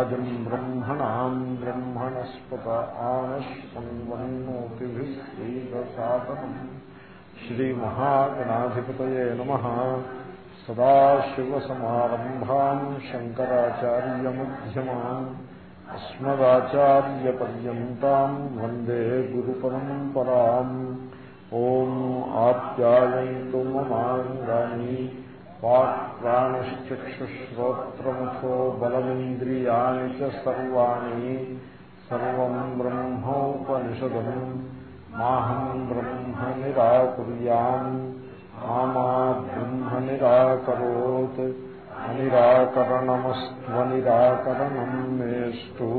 ज्येष्ठराजम् ब्रह्मणाम् ब्रह्मणस्पत आनश्वन्वन्नोतिभिः श्रीदसादनम् श्रीमहागणाधिपतये नमः सदाशिवसमारम्भाम् शङ्कराचार्यमध्यमाम् अस्मदाचार्यपर्यन्ताम् वन्दे गुरुपरम्पराम् ॐ आप्यायन्तु ममाङ्गानि వాక్ప్రాణిశ్చక్షుశ్రోత్రముఖో బలమింద్రియాణి సర్వాణి సర్వం బ్రహ్మోపనిషదం మాహం బ్రహ్మ నిరాకుర్యాం మామా బ్రహ్మ నిరాకరోత్ అనిరాకరణమస్వనిరాకరణం మేష్టు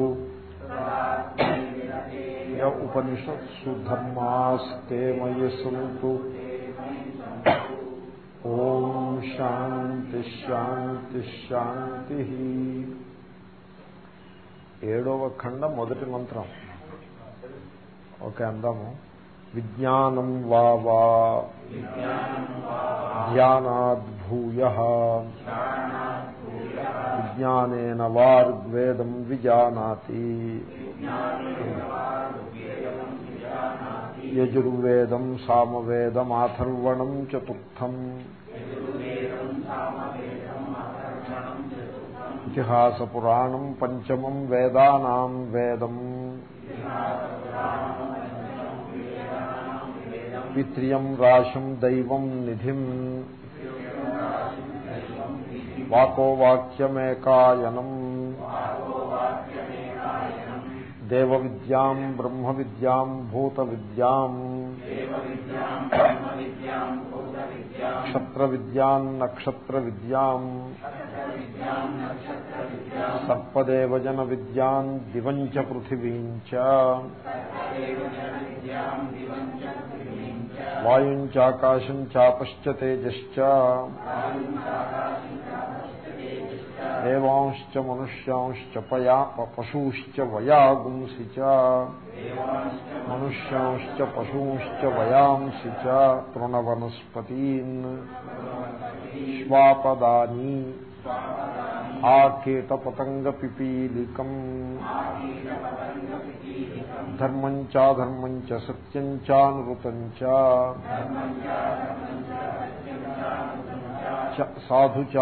ఉపనిషత్సు ధర్మాస్తే మయి సంతు ఓం శాంతి శాంతి శాంతి. ఏడవ ఖండ మొదటి మంత్రం. ఓకే అందాము. విజ్ఞానం వావా ధ్యానాద్భూయ. విజ్ఞానేన వాగ్వేదం విజానాతి. యజుర్వేదం సామవేదమాథర్వణం చతుర్థం. ఇతిహాసపురాణం పంచమం వేదానాం వేదం. పిత్రియం రాశం దైవం నిధిం. వాకో వాక్యమేకాయనం. దేవ విద్యాం బ్రహ్మ విద్యాం భూత విద్యాం క్షత్ర విద్యాం నక్షత్ర విద్యాం సర్పదేవజన విద్యాం దివంచ పృథివీంచ వాయుంచాకాశం చాపశ్చ తేజశ్చ. దేవాంశ్చ మనుష్యాంశ్చ పయా పశూశ్చ వయాగుంసి చ. మనుష్యాంశ్చ పశూశ్చ వయాంసి చ. తృణవనస్పతీన్. శ్వాపదాని ఆ కీటపతంగ పిపీలికం ధర్మం చాధర్మం చ సత్యం చానృతం చ సాధు చ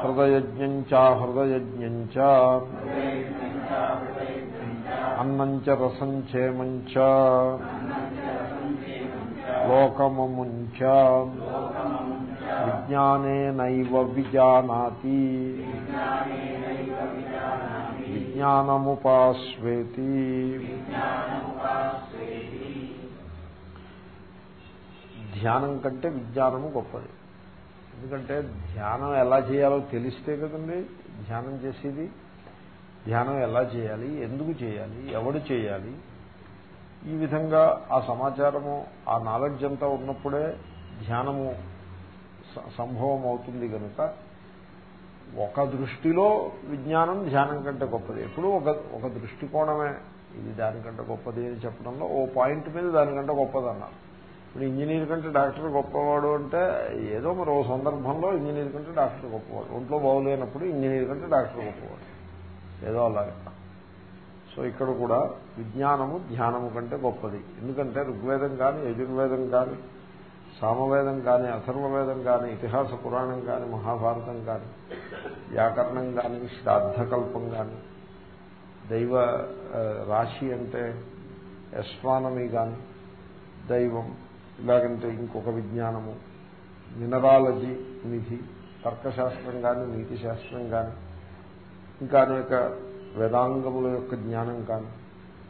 హృదయజ్ఞం చ హృదయజ్ఞం చ అన్నం చ రసం చేమం చ లోకమముం చ విజ్ఞానేనైవ విజానాతి విజ్ఞానముపాస్వేతి ధ్యానం కంటే విజ్ఞానము గొప్పది. ఎందుకంటే ధ్యానం ఎలా చేయాలో తెలిస్తే కదండి ధ్యానం చేసేది. ధ్యానం ఎలా చేయాలి? ఎందుకు చేయాలి? ఎవడు చేయాలి? ఈ విధంగా ఆ సమాచారము ఆ నాలెడ్జ్ అంతా ఉన్నప్పుడే ధ్యానము సంభవం అవుతుంది కనుక ఒక దృష్టిలో విజ్ఞానం ధ్యానం కంటే గొప్పది. ఎప్పుడు ఒక ఒక దృష్టికోణమే. ఇది దానికంటే గొప్పది అని చెప్పడంలో ఓ పాయింట్ మీద దానికంటే గొప్పది అన్నారు ఇప్పుడు ఇంజనీర్ కంటే డాక్టర్ గొప్పవాడు అంటే ఏదో మరో సందర్భంలో ఇంజనీర్ కంటే డాక్టర్ గొప్పవాడు. ఒంట్లో బాగులేనప్పుడు ఇంజనీర్ కంటే డాక్టర్ గొప్పవాడు. ఏదో అలాగే. సో ఇక్కడ కూడా విజ్ఞానము ధ్యానము కంటే గొప్పది. ఎందుకంటే ఋగ్వేదం కానీ యజుర్వేదం కానీ సామవేదం కానీ అథర్వవేదం కానీ ఇతిహాస పురాణం కానీ మహాభారతం కానీ వ్యాకరణం కానీ శ్రాద్ధకల్పం కానీ దైవ రాశి అంటే ఎస్ట్రానమీ కానీ దైవం ఇలాగంటే ఇంకొక విజ్ఞానము. మినరాలజీ నిధి తర్కశాస్త్రం కానీ నీతి శాస్త్రం కానీ ఇంకా అనేక వేదాంగముల యొక్క జ్ఞానం కానీ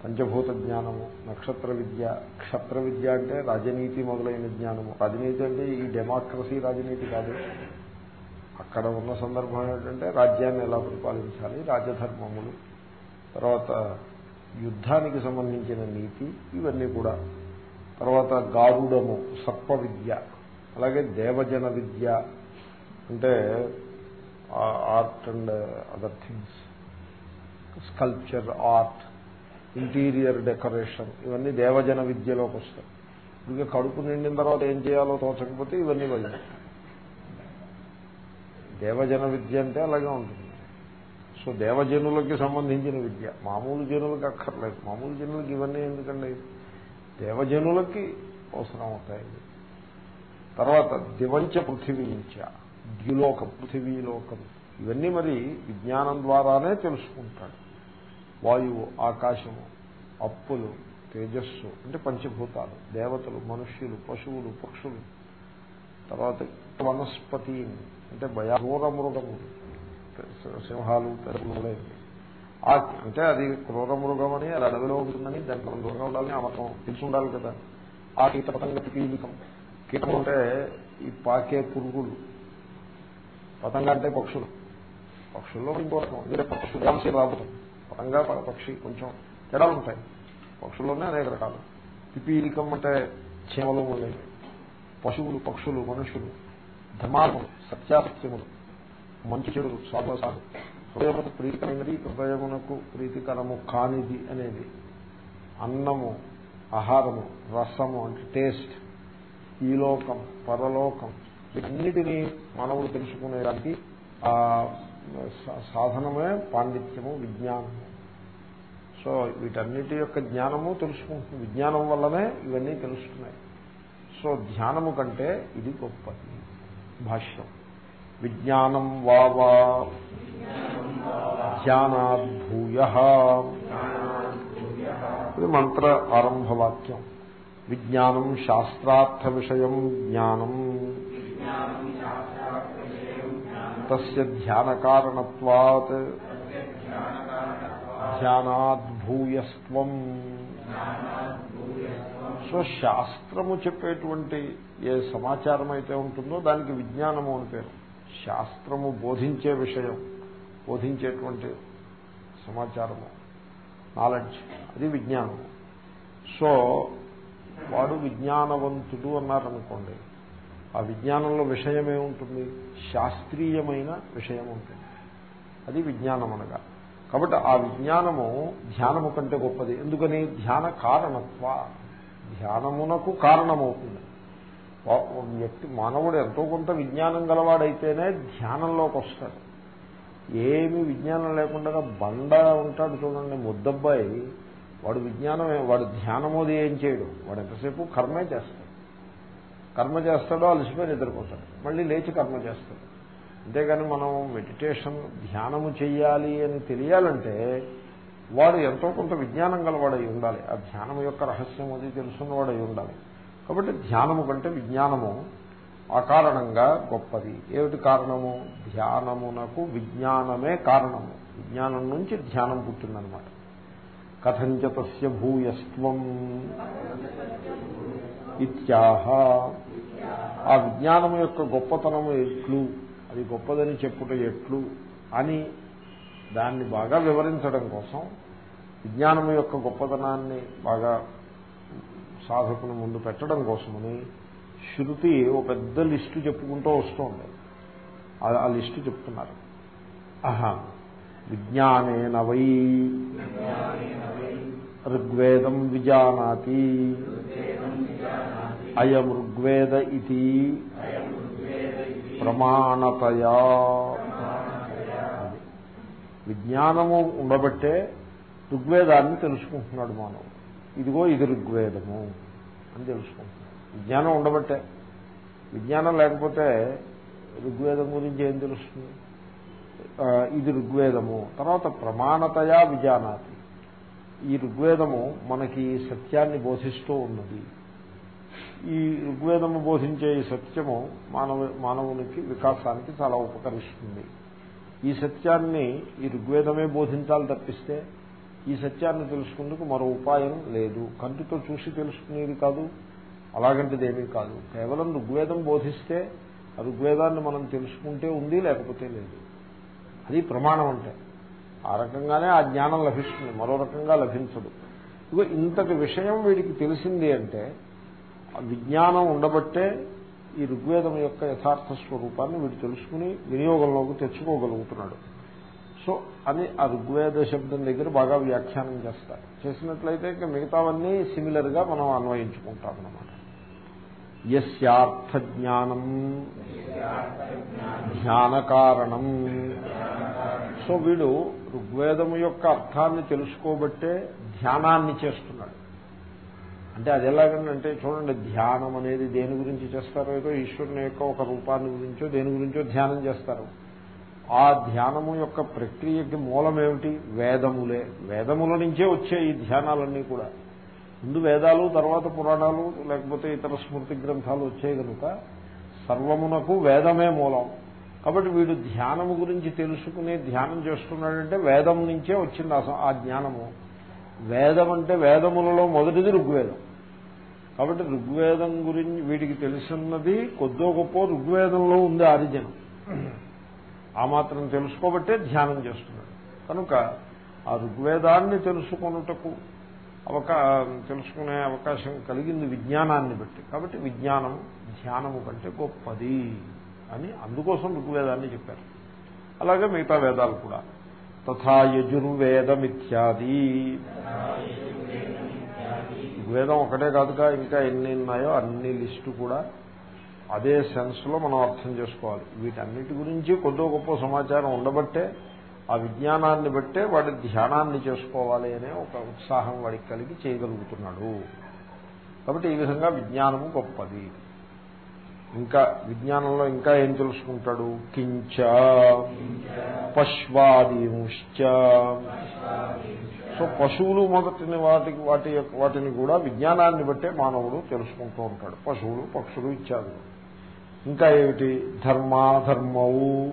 పంచభూత జ్ఞానము నక్షత్ర విద్య క్షత్ర విద్య అంటే రాజనీతి మొదలైన జ్ఞానము. రాజనీతి అంటే ఈ డెమోక్రసీ రాజనీతి కాదు. అక్కడ ఉన్న సందర్భం ఏంటంటే రాజ్యాన్ని ఎలా పరిపాలించాలి రాజధర్మములు తర్వాత యుద్ధానికి సంబంధించిన నీతి ఇవన్నీ కూడా. తర్వాత గారుడము సర్ప విద్య అలాగే దేవజన విద్య అంటే art and other things sculpture art interior decoration ఇవన్నీ దేవజన విద్యలోకి వస్తాయి. ఇక కడుపు నిండిన తర్వాత ఏం చేయాలో తోచకపోతే ఇవన్నీ వెళ్ళాయి దేవజన విద్య అంటే అలాగే ఉంటుంది. సో దేవజనులకి సంబంధించిన విద్య. మామూలు జనులకి అక్కర్లేదు. మామూలు జనులకి ఇవన్నీ ఎందుకండి? దేవజనులకి అవసరం అవుతాయి తర్వాత దివంచ పృథివీంచ ద్యులోకం పృథివీలోకం. ఇవన్నీ మరి విజ్ఞానం ద్వారానే తెలుసుకుంటాడు. వాయువు ఆకాశము అప్పులు తేజస్సు అంటే పంచభూతాలు. దేవతలు మనుష్యులు పశువులు పక్షులు. తర్వాత వనస్పతి అంటే భయాఘోర మృగములు. సింహాలు పెరుగులే అంటే అది క్రూర మృగమని అది అడవిలో ఉంటుందని దాంట్లో దూరంగా ఉండాలని ఆ మతం తెలిసి ఉండాలి కదా. ఆ కీట పతంగ కీలికం కీటం అంటే ఈ పాకే పురుగులు. పతంగ అంటే పక్షులు. పక్షుల్లో ఇంకో రకం. వేరే పక్షులు రాబోతాం పతంగా పక్షి కొంచెం తేడాలు ఉంటాయి. పక్షుల్లోనే అనేక రకాలు. పిపీలికం అంటే చీమలు ఉండేవి పశువులు పక్షులు మనుషులు ధర్మాత్మలు సత్యాసత్యములు మంచి చెడులు స్వాభాసాలు హృదయమునకు ప్రీతికరమైనది హృదయమునకు ప్రీతికరము కానిది అనేది. అన్నము ఆహారము రసము అంటే టేస్ట్ ఈ లోకం పరలోకం వీటన్నిటినీ మానవుడు తెలుసుకునేదానికి ఆ సాధనమే పాండిత్యము విజ్ఞానము. సో వీటన్నిటి యొక్క జ్ఞానము తెలుసుకుంటుంది. విజ్ఞానం వల్లనే ఇవన్నీ తెలుస్తున్నాయి. సో ధ్యానము కంటే ఇది గొప్పది. భాష్యం. విజ్ఞానం వావా ధ్యానాద్భూయ ఇది మంత్ర ఆరంభవాక్యం. విజ్ఞానం శాస్త్రార్థ విషయం జ్ఞానం. తస్య ధ్యానకారణత్వాత్. ధ్యానాద్భూయస్వం సో శాస్త్రము చెప్పేటువంటి ఏ సమాచారం అయితే ఉంటుందో దానికి విజ్ఞానము అని పేరు. శాస్త్రము బోధించే విషయం. బోధించేటువంటి సమాచారము నాలెడ్జ్ అది విజ్ఞానము. సో వాడు విజ్ఞానవంతుడు అన్నారనుకోండి ఆ విజ్ఞానంలో విషయం ఏముంటుంది శాస్త్రీయమైన విషయం ఉంటుంది. అది విజ్ఞానం అనగా. కాబట్టి ఆ విజ్ఞానము ధ్యానము కంటే గొప్పది. ఎందుకని? ధ్యాన కారణత్వ. ధ్యానమునకు కారణమవుతుంది. వ్యక్తి మానవుడు ఎంతో కొంత విజ్ఞానం గలవాడైతేనే ధ్యానంలోకి వస్తాడు. ఏమి విజ్ఞానం లేకుండా బండ ఉంటాడు చూడండి ముద్దబ్బాయి. వాడు విజ్ఞానం వాడు ధ్యానమోది ఏం చేయడు. వాడు ఎంతసేపు కర్మే చేస్తాడు. కర్మ చేస్తాడో అలసిపోయి నిద్రపోతాడు. మళ్ళీ లేచి కర్మ చేస్తాడు. అంతేగాని మనం మెడిటేషన్ ధ్యానము చెయ్యాలి అని తెలియాలంటే వాడు ఎంతో కొంత విజ్ఞానం గలవాడై ఉండాలి. ఆ ధ్యానం యొక్క రహస్యం అది తెలుసున్నవాడై ఉండాలి. కాబట్టి ధ్యానము కంటే విజ్ఞానము అకారణంగా గొప్పది. ఏమిటి కారణము? ధ్యానమునకు విజ్ఞానమే కారణము. విజ్ఞానం నుంచి ధ్యానం పుట్టిందనమాట. కథంచ తస్య భూయస్త్వం ఇత్యాహ. ఆ విజ్ఞానం యొక్క గొప్పతనము ఎట్లు? అది గొప్పదని చెప్పుట ఎట్లు? అని దాన్ని బాగా వివరించడం కోసం విజ్ఞానం యొక్క గొప్పతనాన్ని బాగా సాధకుని ముందు పెట్టడం కోసమని శృతి ఓ పెద్ద లిస్టు చెప్పుకుంటూ వస్తుంది. ఆ లిస్టు చెప్తున్నారు. ఆహా విజ్ఞానేన వై. ఋగ్వేదం విజానాతి. అయం ఋగ్వేద ఇది ప్రమాణతయా. విజ్ఞానము ఉండబట్టే ఋగ్వేదాన్ని తెలుసుకుంటున్నాడు మానవుడు. ఇదిగో ఇది ఋగ్వేదము అని తెలుసుకుంటున్నాడు. విజ్ఞానం ఉండబట్టే. విజ్ఞానం లేకపోతే ఋగ్వేదం గురించి ఏం తెలుస్తుంది? ఇది ఋగ్వేదము. తర్వాత ప్రమాణతయా విజానాతి. ఈ ఋగ్వేదము మనకి సత్యాన్ని బోధిస్తూ ఉన్నది. ఈ ఋగ్వేదము బోధించే ఈ సత్యము మానవ మానవునికి వికాసానికి చాలా ఉపకరిస్తుంది. ఈ సత్యాన్ని ఈ ఋగ్వేదమే బోధించాలి తప్పిస్తే ఈ సత్యాన్ని తెలుసుకుందుకు మరో ఉపాయం లేదు. కంటితో చూసి తెలుసుకునేది కాదు. అలాగంటిది ఏమీ కాదు. కేవలం ఋగ్వేదం బోధిస్తే ఆ ఋగ్వేదాన్ని మనం తెలుసుకుంటే ఉంది లేకపోతే లేదు. అది ప్రమాణం అంటే. ఆ రకంగానే ఆ జ్ఞానం లభిస్తుంది మరో రకంగా లభించదు. ఇక ఇంతటి విషయం వీడికి తెలిసింది అంటే విజ్ఞానం ఉండబట్టే ఈ ఋగ్వేదం యొక్క యథార్థ స్వరూపాన్ని వీడు తెలుసుకుని వినియోగంలోకి తెచ్చుకోగలుగుతున్నాడు. సో అని ఆ ఋగ్వేద శబ్దం దగ్గర బాగా వ్యాఖ్యానం చేస్తారు. చేసినట్లయితే ఇంకా మిగతావన్నీ సిమిలర్గా మనం అన్వయించుకుంటాం అన్నమాట యస్యార్థ జ్ఞానం ధ్యాన కారణం సో వీడు ఋగ్వేదము యొక్క అర్థాన్ని తెలుసుకోబట్టే ధ్యానాన్ని చేస్తున్నాడు. అంటే అది ఎలాగంటే చూడండి ధ్యానం అనేది దేని గురించి చేస్తారో ఏదో ఈశ్వరుని యొక్క ఒక రూపాన్ని గురించో దేని గురించో ధ్యానం చేస్తారు. ఆ ధ్యానము యొక్క ప్రక్రియకి మూలమేమిటి? వేదములే. వేదముల నుంచే వచ్చే ఈ ధ్యానాలన్నీ కూడా. ముందు వేదాలు తర్వాత పురాణాలు లేకపోతే ఇతర స్మృతి గ్రంథాలు వచ్చాయి కనుక సర్వమునకు వేదమే మూలం. కాబట్టి వీడు ధ్యానము గురించి తెలుసుకుని ధ్యానం చేస్తున్నాడంటే వేదం నుంచే వచ్చింది ఆ జ్ఞానము. వేదం అంటే వేదములలో మొదటిది ఋగ్వేదం. కాబట్టి ఋగ్వేదం గురించి వీడికి తెలుసున్నది కొద్దో గొప్ప ఋగ్వేదంలో ఉంది ఆరిజనం. ఆ మాత్రం తెలుసుకోబట్టే ధ్యానం చేస్తున్నాడు. కనుక ఆ ఋగ్వేదాన్ని తెలుసుకొనుటకు అవకా తెలుసుకునే అవకాశం కలిగింది విజ్ఞానాన్ని బట్టి. కాబట్టి విజ్ఞానం ధ్యానము కంటే గొప్పది అని అందుకోసం ఋగ్వేదాన్ని చెప్పారు. అలాగే మిగతా వేదాలు కూడా. తథా యజుర్వేదమిత్యాది. ఋగ్వేదం ఒకటే కాదుగా ఇంకా ఎన్ని ఉన్నాయో అన్ని లిస్టు కూడా అదే సెన్స్లో మనం అర్థం చేసుకోవాలి. వీటన్నిటి గురించి కొద్దో గొప్ప సమాచారం ఉండబట్టే ఆ విజ్ఞానాన్ని బట్టే వాడి ధ్యానాన్ని చేసుకోవాలి అనే ఒక ఉత్సాహం వాడికి కలిగి చేయగలుగుతున్నాడు. కాబట్టి ఈ విధంగా విజ్ఞానము గొప్పది. ఇంకా విజ్ఞానంలో ఇంకా ఏం తెలుసుకుంటాడు? కించ పశ్వాదీంశ్చ. సో పశువులు మొదటిని వాటికి వాటి వాటిని కూడా విజ్ఞానాన్ని బట్టే మానవుడు తెలుసుకుంటూ ఉంటాడు. పశువులు పక్షులు ఇత్యాది ఇంకా ఏమిటి? ధర్మాధర్మౌ.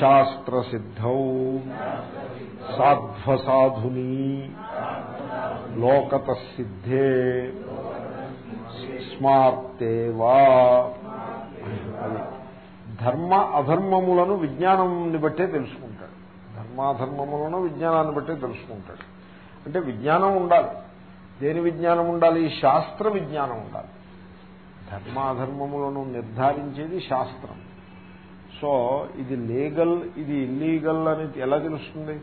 శాస్త్రసిద్ధౌ. సాధ్వసాధుని. లోకత సిద్ధే స్మార్తేవా. అది ధర్మ అధర్మములను విజ్ఞానాన్ని బట్టే తెలుసుకుంటాడు. ధర్మాధర్మములను విజ్ఞానాన్ని బట్టే తెలుసుకుంటాడు. అంటే విజ్ఞానం ఉండాలి. దేని విజ్ఞానం ఉండాలి? శాస్త్ర విజ్ఞానం ఉండాలి. ధర్మాధర్మములను నిర్ధారించేది శాస్త్రం. సో ఇది లీగల్ ఇది ఇల్లీగల్ అని ఎలా తెలుస్తుంది?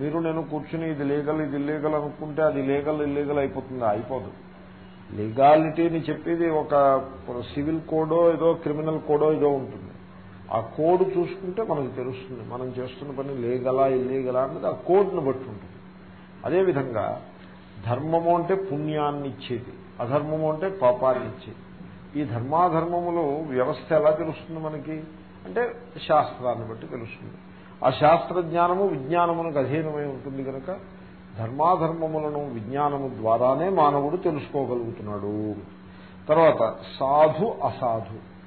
మీరు నేను కూర్చుని ఇది లీగల్ ఇది ఇల్లీగల్ అనుకుంటే అది లీగల్ ఇల్లీగల్ అయిపోతుంది అయిపోదు. లీగాలిటీని చెప్పేది ఒక సివిల్ కోడో ఏదో క్రిమినల్ కోడో ఏదో ఉంటుంది. ఆ కోడ్ చూసుకుంటే మనకు తెలుస్తుంది మనం చేస్తున్న పని లీగలా ఇల్లీగలా అన్నది ఆ కోడ్ను బట్టి ఉంటుంది. అదేవిధంగా ధర్మము అంటే పుణ్యాన్ని ఇచ్చేది అధర్మము అంటే పాపాన్ని ఇచ్చేది ఈ ధర్మాధర్మములు వ్యవస్థ ఎలా తెలుస్తుంది మనకి? అంటే శాస్త్రాన్ని బట్టి తెలుస్తుంది. ఆ శాస్త్ర జ్ఞానము విజ్ఞానమునకు అధీనమై ఉంటుంది కనుక ధర్మాధర్మములను విజ్ఞానము ద్వారానే మానవుడు తెలుసుకోగలుగుతున్నాడు. తర్వాత సాధు అసాధు.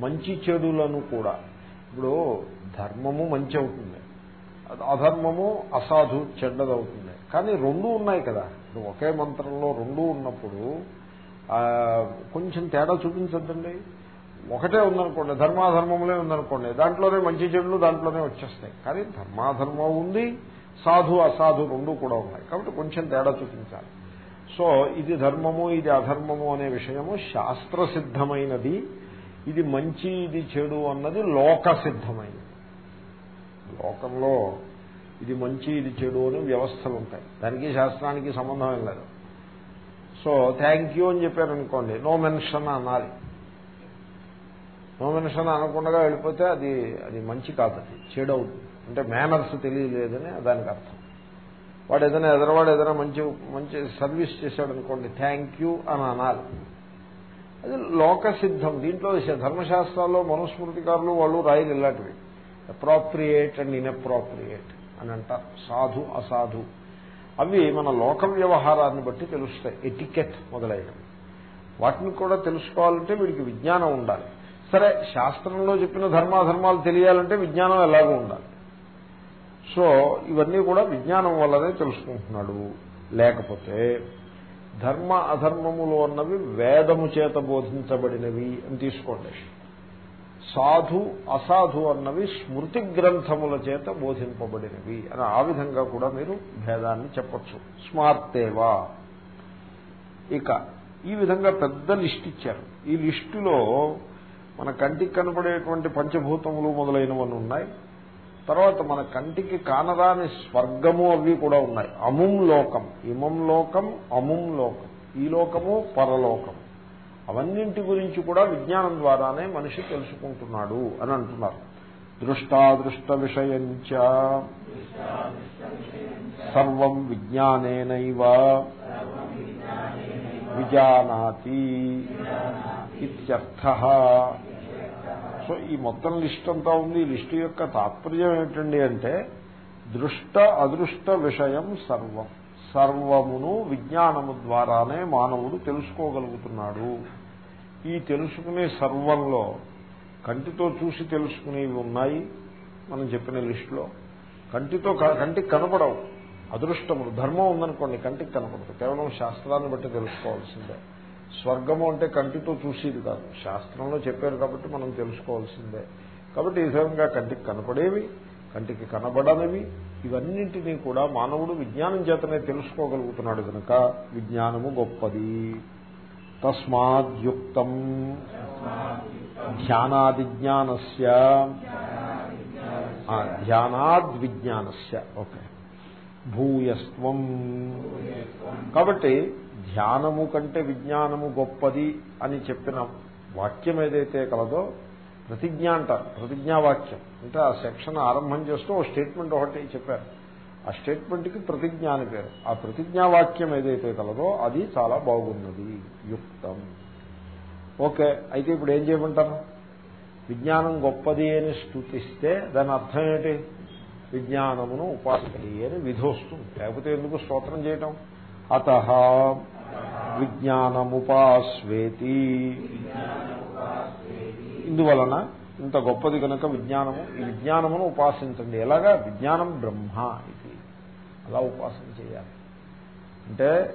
మంచి చెడులను కూడా. ఇప్పుడు ధర్మము మంచి అవుతుంది. అధర్మము అసాధు చెడ్డదవుతుంది. కానీ రెండూ ఉన్నాయి కదా. ఇప్పుడు ఒకే మంత్రంలో రెండూ ఉన్నప్పుడు కొంచెం తేడా చూపించద్దండి. ఒకటే ఉందనుకోండి ధర్మాధర్మములే ఉందనుకోండి దాంట్లోనే మంచి చెడులు దాంట్లోనే వచ్చేస్తాయి. కానీ ధర్మాధర్మం ఉంది సాధు అసాధు రెండు కూడా ఉన్నాయి. కాబట్టి కొంచెం తేడా చూపించాలి. సో ఇది ధర్మము ఇది అధర్మము అనే విషయము శాస్త్రసిద్ధమైనది. ఇది మంచి ఇది చెడు అన్నది లోక సిద్ధమైనది లోకంలో ఇది మంచి ఇది చెడు అని వ్యవస్థలు ఉంటాయి దానికి శాస్త్రానికి సంబంధం లేదు. సో థ్యాంక్ యూ అని చెప్పారనుకోండి నో మెన్షన్ అనాలి. నో మెన్షన్ అనకుండా వెళ్ళిపోతే అది అది మంచి కాదు అది. చెడవుతుంది. అంటే మేనర్స్ తెలియలేదని దానికి అర్థం. వాడు ఏదైనా ఎదరవాడు ఏదైనా మంచి మంచి సర్వీస్ చేశాడు అనుకోండి థ్యాంక్ యూ అని అనాలి. అది లోక సిద్ధం దీంట్లో ధర్మశాస్త్రాల్లో మనుస్మృతికారులు వాళ్ళు రాయలు ఇలాంటివి. అప్రాప్రియేట్ అండ్ ఇన్అప్రాప్రియేట్ అని అంటారు. సాధు అసాధు. అవి మన లోక వ్యవహారాన్ని బట్టి తెలుస్తాయి. ఎటికెట్ మొదలైనవి. వాటిని కూడా తెలుసుకోవాలంటే వీడికి విజ్ఞానం ఉండాలి. సరే శాస్త్రంలో చెప్పిన ధర్మాధర్మాలు తెలియాలంటే విజ్ఞానం ఎలాగో ఉండాలి. సో ఇవన్నీ కూడా విజ్ఞానం వల్లనే తెలుసుకుంటున్నాడు. లేకపోతే ధర్మ అధర్మములు అన్నవి వేదము చేత బోధించబడినవి అని తీసుకోండి. సాధు అసాధు అన్నవి స్మృతి గ్రంథముల చేత బోధింపబడినవి అని ఆ విధంగా కూడా మీరు భేదాన్ని చెప్పచ్చు. స్మార్తేవా. ఇక ఈ విధంగా పెద్ద లిస్ట్ ఇచ్చారు. ఈ లిస్టులో మన కంటికి కనపడేటువంటి పంచభూతములు మొదలైనవన్నీ ఉన్నాయి. తర్వాత మన కంటికి కానరాని స్వర్గము అవి కూడా ఉన్నాయి. అముం లోకం ఇమం లోకం అముం లోకం. ఈ లోకము పరలోకం. అవన్నింటి గురించి కూడా విజ్ఞానం ద్వారానే మనిషి తెలుసుకుంటున్నాడు అని అంటున్నారు. దృష్టాదృష్ట విషయంచ సర్వం విజ్ఞానేనైవ విజానాతి ఇత్యర్థ. సో ఈ మొత్తం లిస్ట్ అంతా ఉంది లిస్టు యొక్క తాత్పర్యం ఏమిటండి అంటే దృష్ట అదృష్ట విషయం సర్వం. సర్వమును విజ్ఞానము ద్వారానే మానవుడు తెలుసుకోగలుగుతున్నాడు. ఈ తెలుసుకునే సర్వంలో కంటితో చూసి తెలుసుకునేవి ఉన్నాయి మనం చెప్పిన లిస్టులో. కంటితో కంటికి కనపడవు. అదృష్టములు. ధర్మం ఉందనుకోండి కంటికి కనపడదు. కేవలం శాస్త్రాన్ని బట్టి తెలుసుకోవాల్సిందే. స్వర్గము అంటే కంటితో చూసేది కాదు. శాస్త్రంలో చెప్పారు కాబట్టి మనం తెలుసుకోవాల్సిందే. కాబట్టి ఈ విధంగా కంటికి కనపడేవి కంటికి కనబడనివి ఇవన్నింటినీ కూడా మానవుడు విజ్ఞానం చేతనే తెలుసుకోగలుగుతున్నాడు కనుక విజ్ఞానము గొప్పది. తస్మాద్యుక్తం. ధ్యానాదిజ్ఞానస్య. ధ్యానాద్విజ్ఞానస్య. ఓకే. భూయస్వం కాబట్టి ధ్యానము కంటే విజ్ఞానము గొప్పది అని చెప్పిన వాక్యం ఏదైతే కలదో ప్రతిజ్ఞ అంటారు. ప్రతిజ్ఞావాక్యం. అంటే ఆ సెక్షన్ ఆరంభం చేస్తూ ఓ స్టేట్మెంట్ ఒకటి చెప్పారు. ఆ స్టేట్మెంట్కి ప్రతిజ్ఞ అని పేరు. ఆ ప్రతిజ్ఞావాక్యం ఏదైతే కలదో అది చాలా బాగున్నది. యుక్తం. ఓకే అయితే ఇప్పుడు ఏం చేయమంటారు? విజ్ఞానం గొప్పది అని స్థుతిస్తే దాని అర్థం ఏంటి? విజ్ఞానమును ఉపాసకలి అని విధి వస్తుంది లేకపోతే ఎందుకు స్తోత్రం చేయటం? అత విజ్ఞానముపాస్వేతి. ఇందువలన ఇంత గొప్పది కనుక విజ్ఞానము ఈ విజ్ఞానమును ఉపాసించండి. ఎలాగా? విజ్ఞానం బ్రహ్మ అలా ఉపాసన చేయాలి. అంటే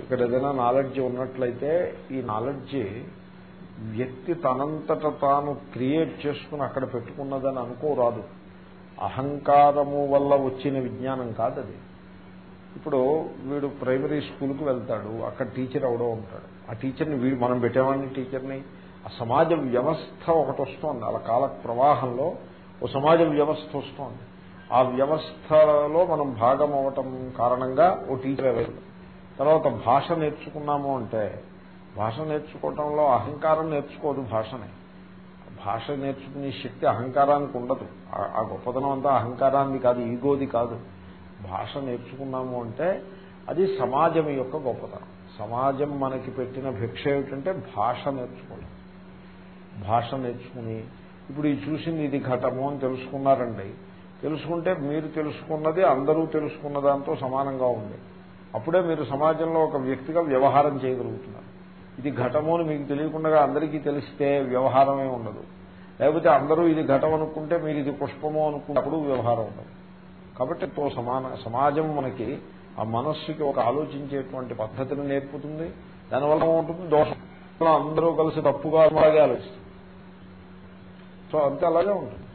ఇక్కడ ఏదైనా నాలెడ్జ్ ఉన్నట్లయితే ఈ నాలెడ్జ్ వ్యక్తి తనంతట తాను క్రియేట్ చేసుకుని అక్కడ పెట్టుకున్నదని అనుకోరాదు. అహంకారము వల్ల వచ్చిన విజ్ఞానం కాదు అది ఇప్పుడు వీడు ప్రైమరీ స్కూల్కి వెళ్తాడు అక్కడ టీచర్ ఎవడో ఉంటాడు. ఆ టీచర్ని వీడు మనం పెట్టేవాడిని టీచర్ని? ఆ సమాజ వ్యవస్థ ఒకటి వస్తోంది. అలా కాల ప్రవాహంలో ఓ సమాజ వ్యవస్థ వస్తోంది. ఆ వ్యవస్థలో మనం భాగం అవటం కారణంగా ఓ టీచర్ అయ్యాడు తర్వాత భాష నేర్చుకున్నాము అంటే భాష నేర్చుకోవటంలో అహంకారం నేర్చుకోదు భాషనే. భాష నేర్చుకునే శక్తి అహంకారానికి ఉండదు. ఆ గొప్పతనం అంతా అహంకారాన్ని కాదు ఈగోది కాదు. భాష నేర్చుకున్నాము అంటే అది సమాజం యొక్క గొప్పతనం. సమాజం మనకి పెట్టిన భిక్ష ఏమిటంటే భాష నేర్చుకోవడం. భాష నేర్చుకుని ఇప్పుడు ఈ చూసింది ఇది ఘటము అని తెలుసుకున్నారండి. తెలుసుకుంటే మీరు తెలుసుకున్నది అందరూ తెలుసుకున్న దాంతో సమానంగా ఉంది. అప్పుడే మీరు సమాజంలో ఒక వ్యక్తిగా వ్యవహారం చేయగలుగుతున్నారు. ఇది ఘటము అని మీకు తెలియకుండా అందరికీ తెలిస్తే వ్యవహారమే ఉండదు. లేకపోతే అందరూ ఇది ఘటం అనుకుంటే మీరు ఇది పుష్పము అనుకున్నప్పుడు వ్యవహారం ఉండదు. కాబట్టి తో సమాన సమాజం మనకి ఆ మనస్సుకి ఒక ఆలోచించేటువంటి పద్ధతిని నేర్పుతుంది. దానివల్ల ఉంటుంది దోషం. అందరూ కలిసి తప్పుగా అలాగే ఆలోచిస్తుంది సో అంతే అలాగే ఉంటుంది.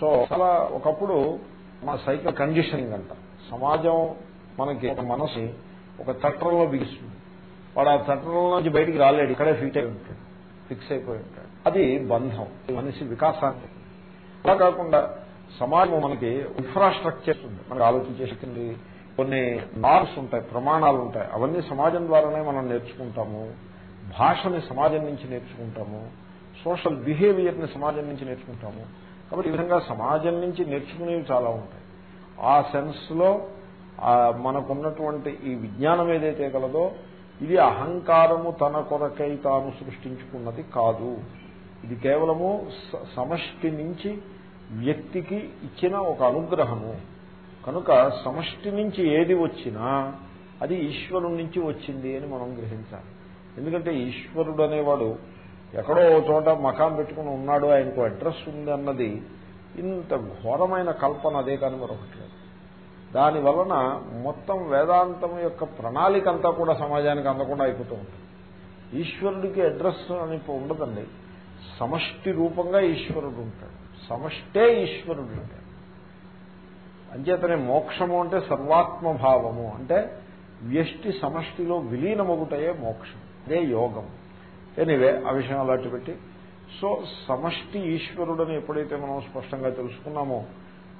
సో అలా ఒకప్పుడు మన సైకిల్ కండిషనింగ్ అంట. సమాజం మనకి ఒక మనసు ఒక తట్టంలో బిగిస్తుంది. వాడు ఆ చట్టంలో నుంచి బయటికి రాలేడు ఇక్కడే ఫిట్ అయి ఉంటాడు ఫిక్స్ అయిపోయి ఉంటాడు. అది బంధం మనిషి వికాసానికి అలా కాకుండా సమాజం మనకి ఇన్ఫ్రాస్ట్రక్చర్ ఉంది. మనకి ఆలోచించే శక్తి కొన్ని నార్మ్స్ ఉంటాయి ప్రమాణాలు ఉంటాయి. అవన్నీ సమాజం ద్వారానే మనం నేర్చుకుంటాము. భాషని సమాజం నుంచి నేర్చుకుంటాము. సోషల్ బిహేవియర్ని సమాజం నుంచి నేర్చుకుంటాము. కాబట్టి ఈ విధంగా సమాజం నుంచి నేర్చుకునేవి చాలా ఉంటాయి. ఆ సెన్స్లో మనకున్నటువంటి ఈ విజ్ఞానం ఏదైతే కలదో ఇది అహంకారము తన కొరకై తాను సృష్టించుకున్నది కాదు. ఇది కేవలము సమష్టి నుంచి వ్యక్తికి ఇచ్చిన ఒక అనుగ్రహము. కనుక సమష్టి నుంచి ఏది వచ్చినా అది ఈశ్వరుడి నుంచి వచ్చింది అని మనం గ్రహించాలి. ఎందుకంటే ఈశ్వరుడు అనేవాడు ఎక్కడో చోట మకాం పెట్టుకుని ఉన్నాడు ఆయనకు అడ్రస్ ఉంది అన్నది ఇంత ఘోరమైన కల్పన అదే కానీ మరొకటి దాని వలన మొత్తం వేదాంతం యొక్క ప్రణాళిక అంతా కూడా సమాజానికి అందకుండా అయిపోతూ ఉంటుంది. ఈశ్వరుడికి అడ్రస్ అని ఉండదండి. సమష్టి రూపంగా ఈశ్వరుడు ఉంటాడు. సమష్టే ఈశ్వరుడు ఉంటాడు. అంచేతనే మోక్షము అంటే సర్వాత్మభావము. అంటే వ్యష్టి సమష్టిలో విలీనమొగుటయే మోక్షం. అదే యోగం. ఎనీవే ఆ విషయం అలాంటి పెట్టి. సో సమష్టి ఈశ్వరుడని ఎప్పుడైతే మనం స్పష్టంగా తెలుసుకున్నామో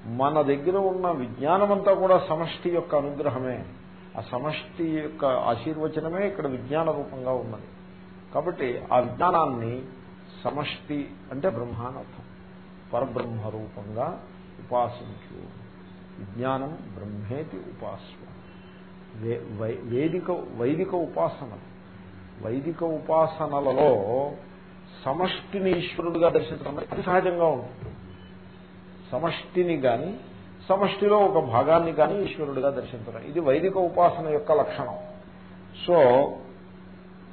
మన దగ్గర ఉన్న విజ్ఞానమంతా కూడా సమష్టి యొక్క అనుగ్రహమే. ఆ సమష్టి యొక్క ఆశీర్వచనమే ఇక్కడ విజ్ఞాన రూపంగా ఉన్నది. కాబట్టి ఆ విజ్ఞానాన్ని సమష్టి అంటే బ్రహ్మానర్థం. పరబ్రహ్మ రూపంగా ఉపాసించు. విజ్ఞానం బ్రహ్మేతి ఉపాసన వేదిక వైదిక ఉపాసన వైదిక ఉపాసనలలో సమష్టిని ఈశ్వరుడుగా దర్శించడం అది సహజంగా ఉంటుంది. సమష్టిని కానీ సమష్టిలో ఒక భాగాన్ని కానీ ఈశ్వరుడిగా దర్శించడం. ఇది వైదిక ఉపాసన యొక్క లక్షణం. సో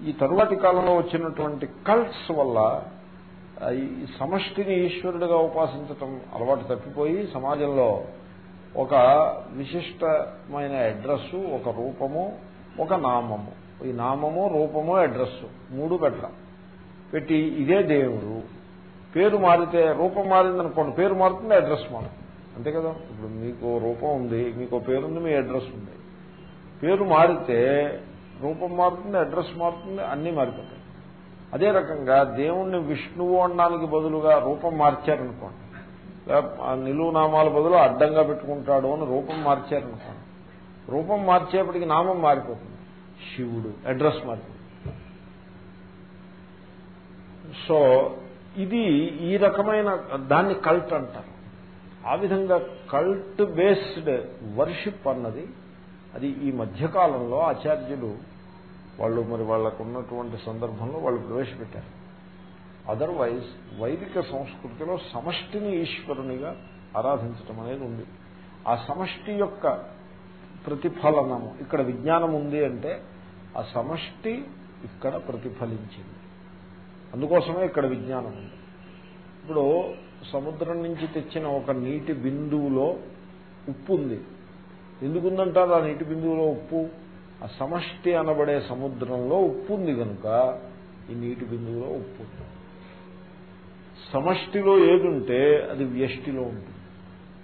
ఈ తరువాతి కాలంలో వచ్చినటువంటి కల్ట్స్ వల్ల ఈ సమష్టిని ఈశ్వరుడిగా ఉపాసించటం అలవాటు తప్పిపోయి సమాజంలో ఒక విశిష్టమైన అడ్రస్సు ఒక రూపము ఒక నామము. ఈ నామము రూపము అడ్రస్సు మూడు పెట్టడం పెట్టి ఇదే దేవుడు. పేరు మారితే రూపం మారిందనుకోండి పేరు మారుతుంది అడ్రస్ మారుతుంది. అంతే కదా? ఇప్పుడు మీకు రూపం ఉంది మీకు పేరుంది మీ అడ్రస్ ఉంది. పేరు మారితే రూపం మారుతుంది అడ్రస్ మారుతుంది అన్నీ మారిపోతాయి. అదే రకంగా దేవుణ్ణి విష్ణువు అనడానికి బదులుగా రూపం మార్చారనుకోండి. నిలువు నామాల బదులు అడ్డంగా పెట్టుకుంటాడు అని రూపం మార్చారనుకోండి. రూపం మార్చేపటికి నామం మారిపోతుంది. శివుడు అడ్రస్ మారిపోతుంది సో ఇది ఈ రకమైన దాన్ని కల్ట్ అంటారు. ఆ విధంగా కల్ట్ బేస్డ్ వర్షిప్ అన్నది అది ఈ మధ్యకాలంలో ఆచార్యులు వాళ్ళు మరి వాళ్ళకు ఉన్నటువంటి సందర్భంలో వాళ్ళు ప్రవేశపెట్టారు. అదర్వైజ్ వైదిక సంస్కృతిలో సమష్టిని ఈశ్వరునిగా ఆరాధించటం అనేది ఉంది. ఆ సమష్టి యొక్క ప్రతిఫలనము. ఇక్కడ విజ్ఞానం ఉంది అంటే ఆ సమష్టి ఇక్కడ ప్రతిఫలించింది. అందుకోసమే ఇక్కడ విజ్ఞానం ఉంది ఇప్పుడు సముద్రం నుంచి తెచ్చిన ఒక నీటి బిందువులో ఉప్పు ఉంది ఎందుకుందంటారు ఆ నీటి బిందువులో ఉప్పు? ఆ సమష్టి అనబడే సముద్రంలో ఉప్పు ఉంది కనుక ఈ నీటి బిందువులో ఉప్పు. ఉంది సమష్టిలో ఏదుంటే అది వ్యష్టిలో ఉంటుంది.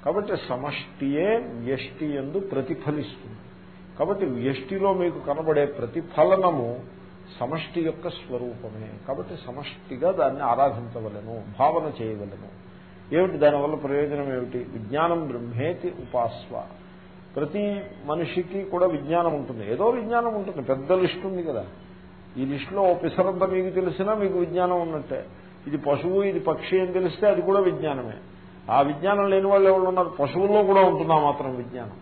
కాబట్టి సమష్టియే వ్యష్టి ఎందు ప్రతిఫలిస్తుంది. కాబట్టి వ్యష్టిలో మీకు కనబడే ప్రతిఫలనము సమష్టి యొక్క స్వరూపమే. కాబట్టి సమష్టిగా దాన్ని ఆరాధించవలను భావన చేయవలను. ఏమిటి దానివల్ల ప్రయోజనం ఏమిటి? విజ్ఞానం బ్రహ్మేతి ఉపాస్వ. ప్రతి మనిషికి కూడా విజ్ఞానం ఉంటుంది. ఏదో విజ్ఞానం ఉంటుంది. పెద్ద లిస్ట్ ఉంది కదా. ఈ లిస్టులో ఓ పిసరంతా మీకు తెలిసినా మీకు విజ్ఞానం ఉన్నట్టే. ఇది పశువు ఇది పక్షి అని తెలిస్తే అది కూడా విజ్ఞానమే. ఆ విజ్ఞానం లేని వాళ్ళు ఎవరు ఉన్నారు? పశువుల్లో కూడా ఉంటుందా మాత్రం విజ్ఞానం?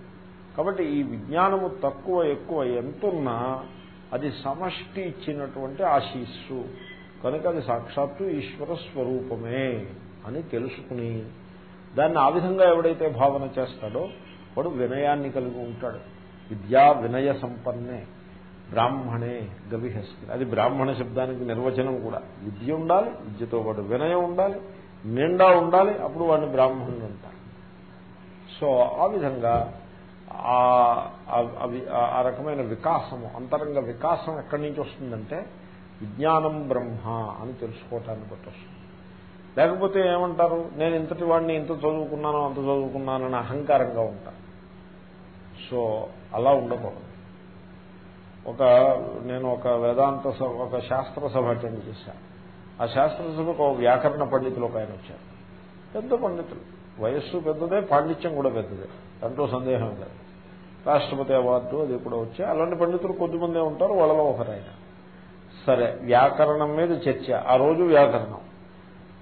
కాబట్టి ఈ విజ్ఞానము తక్కువ ఎక్కువ ఎంతున్నా అది సమష్టి ఇచ్చినటువంటి ఆశీస్సు. కనుక అది సాక్షాత్తు ఈశ్వర స్వరూపమే అని తెలుసుకుని దాన్ని ఆ విధంగా ఎవడైతే భావన చేస్తాడో వాడు వినయాన్ని కలిగి ఉంటాడు. విద్యా వినయ సంపన్నే బ్రాహ్మణే గవిహస్తి. అది బ్రాహ్మణ శబ్దానికి నిర్వచనం కూడా. విద్య ఉండాలి విద్యతో పాటు వినయం ఉండాలి నిండా ఉండాలి అప్పుడు వాడిని బ్రాహ్మణుడు అంటారు. సో ఆ విధంగా ఆ రకమైన వికాసము అంతరంగ వికాసం ఎక్కడి నుంచి వస్తుందంటే విజ్ఞానం బ్రహ్మ అని తెలుసుకోవటానికి బట్టి వస్తుంది. లేకపోతే ఏమంటారు నేను ఇంతటి వాడిని ఇంత చదువుకున్నాను అంత చదువుకున్నానని అహంకారంగా ఉంటాను సో అలా ఉండకూడదు. ఒక నేను ఒక వేదాంత సభ ఒక శాస్త్ర సభ అటెండ్ చేశాను. ఆ శాస్త్రసభకు ఒక వ్యాకరణ పండితులు ఒక ఆయన వచ్చారు. పెద్ద పండితులు. వయస్సు పెద్దదే పాండిత్యం కూడా పెద్దదే. దాంట్లో సందేహం లేదు. రాష్ట్రపతి అవార్డు అది కూడా వచ్చి అలాంటి పండితులు కొద్దిమందే ఉంటారు వాళ్ళలో ఒకరైన సరే వ్యాకరణం మీద చర్చ. ఆ రోజు వ్యాకరణం.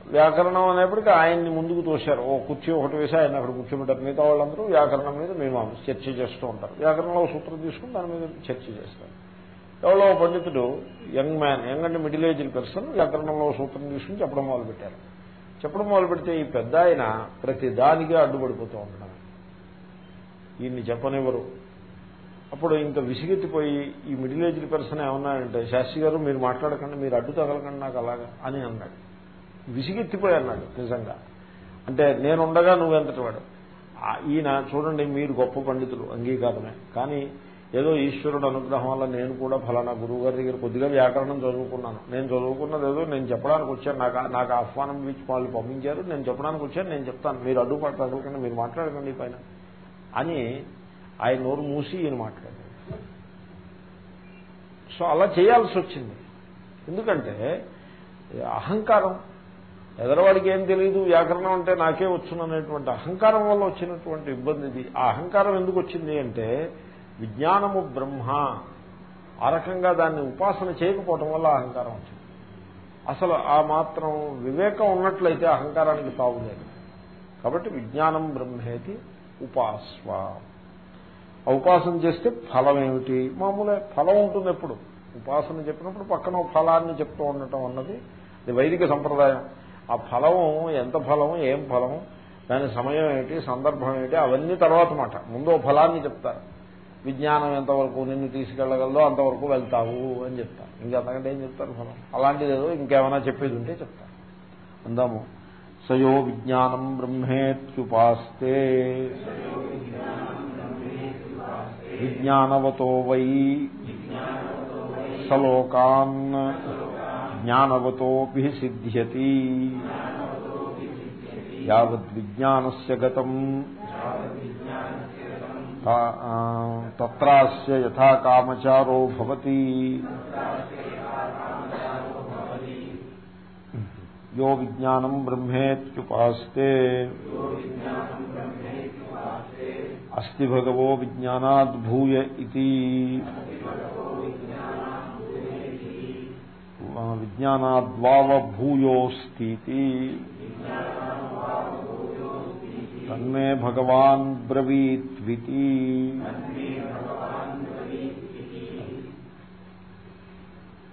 వ్యాకరణం అనేప్పటికీ ఆయన్ని ముందుకు తోశారు. ఓ కుర్చీ ఒకటి వేసి ఆయన అక్కడ కూర్చోబెట్టారు. మిగతా వాళ్ళందరూ వ్యాకరణం మీద మేము చర్చ చేస్తూ ఉంటారు. వ్యాకరణంలో సూత్రం తీసుకుని దాని మీద చర్చ చేస్తారు. ఎవరో పండితుడు యంగ్ మ్యాన్ యంగ్ అంటే మిడిల్ ఏజ్ పర్సన్ వ్యాకరణంలో సూత్రం తీసుకుని చెప్పడం మొదలుపెట్టారు. చెప్పడం మొదలు పెడితే ఈ పెద్ద ఆయన ప్రతి దానిగా అడ్డుపడిపోతూ ఉంటాడు ఈయన్ని చెప్పనివ్వరు. అప్పుడు ఇంకా విసిగెత్తిపోయి ఈ మిడిల్ ఏజ్డ్ పర్సన్ ఏమన్నాడంటే శాస్త్రి గారు మీరు మాట్లాడకండి మీరు అడ్డు తగలకండి నాకు అలాగా అని అన్నాడు. విసిగెత్తిపోయి అన్నాడు నిజంగా. అంటే నేనుండగా నువ్వెంతటి వాడు? ఈయన చూడండి మీరు గొప్ప పండితులు అంగీకారమే. కానీ ఏదో ఈశ్వరుడు అనుగ్రహం వల్ల నేను కూడా ఫలానా గురువు గారి దగ్గర కొద్దిగా వ్యాకరణం చదువుకున్నాను. నేను చదువుకున్నది ఏదో నేను చెప్పడానికి వచ్చాను. నాకు నాకు ఆహ్వానం ఇచ్చి వాళ్ళు పంపించారు. నేను చెప్పడానికి వచ్చాను. నేను చెప్తాను. మీరు అడ్డుపట్టు అసలుకండి మీరు మాట్లాడకండి పైన అని ఆయన నోరు మూసి ఈయన మాట్లాడారు సో అలా చేయాల్సి వచ్చింది. ఎందుకంటే అహంకారం ఎదరవాడికి ఏం తెలియదు వ్యాకరణం అంటే నాకే వచ్చుననేటువంటి అహంకారం వల్ల వచ్చినటువంటి ఇబ్బంది ఇది. ఆ అహంకారం ఎందుకు వచ్చింది అంటే విజ్ఞానము బ్రహ్మ. ఆ రకంగా దాన్ని ఉపాసన చేయకపోవటం వల్ల అహంకారం వచ్చింది. అసలు ఆ మాత్రం వివేకం ఉన్నట్లయితే అహంకారానికి తావులేదు కాబట్టి విజ్ఞానం బ్రహ్మేతి ఉపాస్వ. ఉపాసన చేస్తే ఫలం ఏమిటి? మామూలే ఫలం ఉంటుంది ఎప్పుడు. ఉపాసన చెప్పినప్పుడు పక్కన ఫలాన్ని చెప్తూ ఉండటం అన్నది ఇది వైదిక సంప్రదాయం. ఆ ఫలం ఎంత ఫలం ఏం ఫలం దాని సమయం ఏమిటి సందర్భం ఏమిటి అవన్నీ తర్వాత మాట. ముందు ఫలాన్ని చెప్తారు. విజ్ఞానం ఎంతవరకు నిన్ను తీసుకెళ్ళగలదో అంతవరకు వెళ్తావు అని చెప్తాను ఇంకంతకంటే ఏం చెప్తారు ఫలం? అలాంటిది ఏదో ఇంకేమైనా చెప్పేది ఉంటే చెప్తాను అందాము. సయో విజ్ఞానం బ్రహ్మేత్యుపాస్తే. విజ్ఞానవతో వై సలోకాన్ జ్ఞానవతోపి సిద్ధ్యతి యావద్విజ్ఞానస్య గతం. తత్రాస్య యథా కామచారో భవతి. యో విజ్ఞానం బ్రహ్మేత్యుపాస్తే. అస్తి భగవో విజ్ఞానాద్భూయ ఇది విజ్ఞానాద్వావభూయోస్తి తన్మే భగవాన్ బ్రవీత్వితి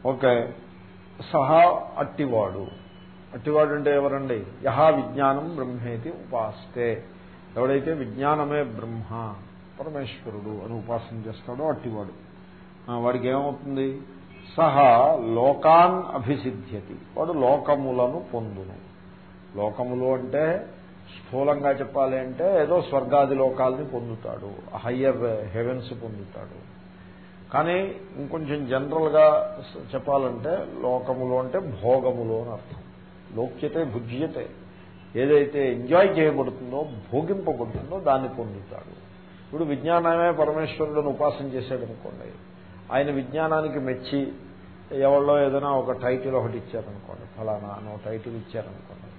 ఓకే సహా అట్టివాడు. అట్టివాడు అంటే ఎవరండి? యహా విజ్ఞానం బ్రహ్మేతి ఉపాస్తే. ఎవడైతే విజ్ఞానమే బ్రహ్మ పరమేశ్వరుడు అని ఉపాసన చేస్తాడో అట్టివాడు. వాడికి ఏమవుతుంది? సహా లోకాన్ అభిసిద్ధ్యతి. వాడు లోకములను పొందును. లోకములు అంటే స్థూలంగా చెప్పాలి అంటే ఏదో స్వర్గాది లోకాలని పొందుతాడు హయ్యర్ హెవెన్స్ పొందుతాడు. కానీ ఇంకొంచెం జనరల్గా చెప్పాలంటే లోకములు అంటే భోగములు అని అర్థం. లోక్యతే భుజ్యతే. ఏదైతే ఎంజాయ్ చేయబడుతుందో భోగింపబడుతుందో దాన్ని పొందుతాడు. ఇప్పుడు విజ్ఞానమే పరమేశ్వరుడిని ఉపాసన చేశాడు అనుకోండి ఆయన విజ్ఞానానికి మెచ్చి ఎవరిలో ఏదైనా ఒక టైటిల్ ఒకటి ఇచ్చారనుకోండి ఫలానా అని ఒక టైటిల్ ఇచ్చారనుకోండి.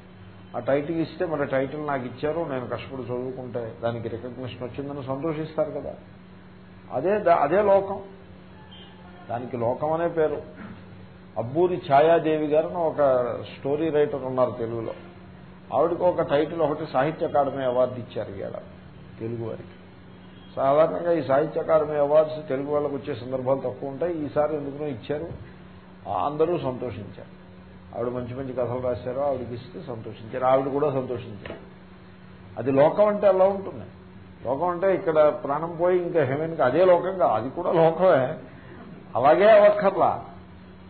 ఆ టైటిల్ ఇస్తే మరి టైటిల్ నాకు ఇచ్చారు నేను కష్టపడి చదువుకుంటే దానికి రికగ్నిషన్ వచ్చిందని సంతోషిస్తారు కదా. అదే అదే లోకం. దానికి లోకం అనే పేరు. అబ్బూరి ఛాయాదేవి గారు ఒక స్టోరీ రైటర్ ఉన్నారు తెలుగులో. ఆవిడకి ఒక టైటిల్ ఒకటి సాహిత్య అకాడమీ అవార్డు ఇచ్చారు ఇవాళ తెలుగు వారికి. సాధారణంగా ఈ సాహిత్య అకాడమీ అవార్డ్స్ తెలుగు వాళ్ళకి వచ్చే సందర్భాలు తక్కువ ఉంటాయి. ఈసారి ఎందుకునో ఇచ్చారు. అందరూ సంతోషించారు. ఆవిడ మంచి మంచి కథలు రాశారు ఆవిడకి ఇస్తే సంతోషించారు. ఆవిడ కూడా సంతోషించారు. అది లోకం అంటే అలా ఉంటుంది. లోకం అంటే ఇక్కడ ప్రాణం పోయి ఇంకా హెవెన్కి అదే లోకం కాదు. అది కూడా లోకమే. అలాగే అవక్కర్లా.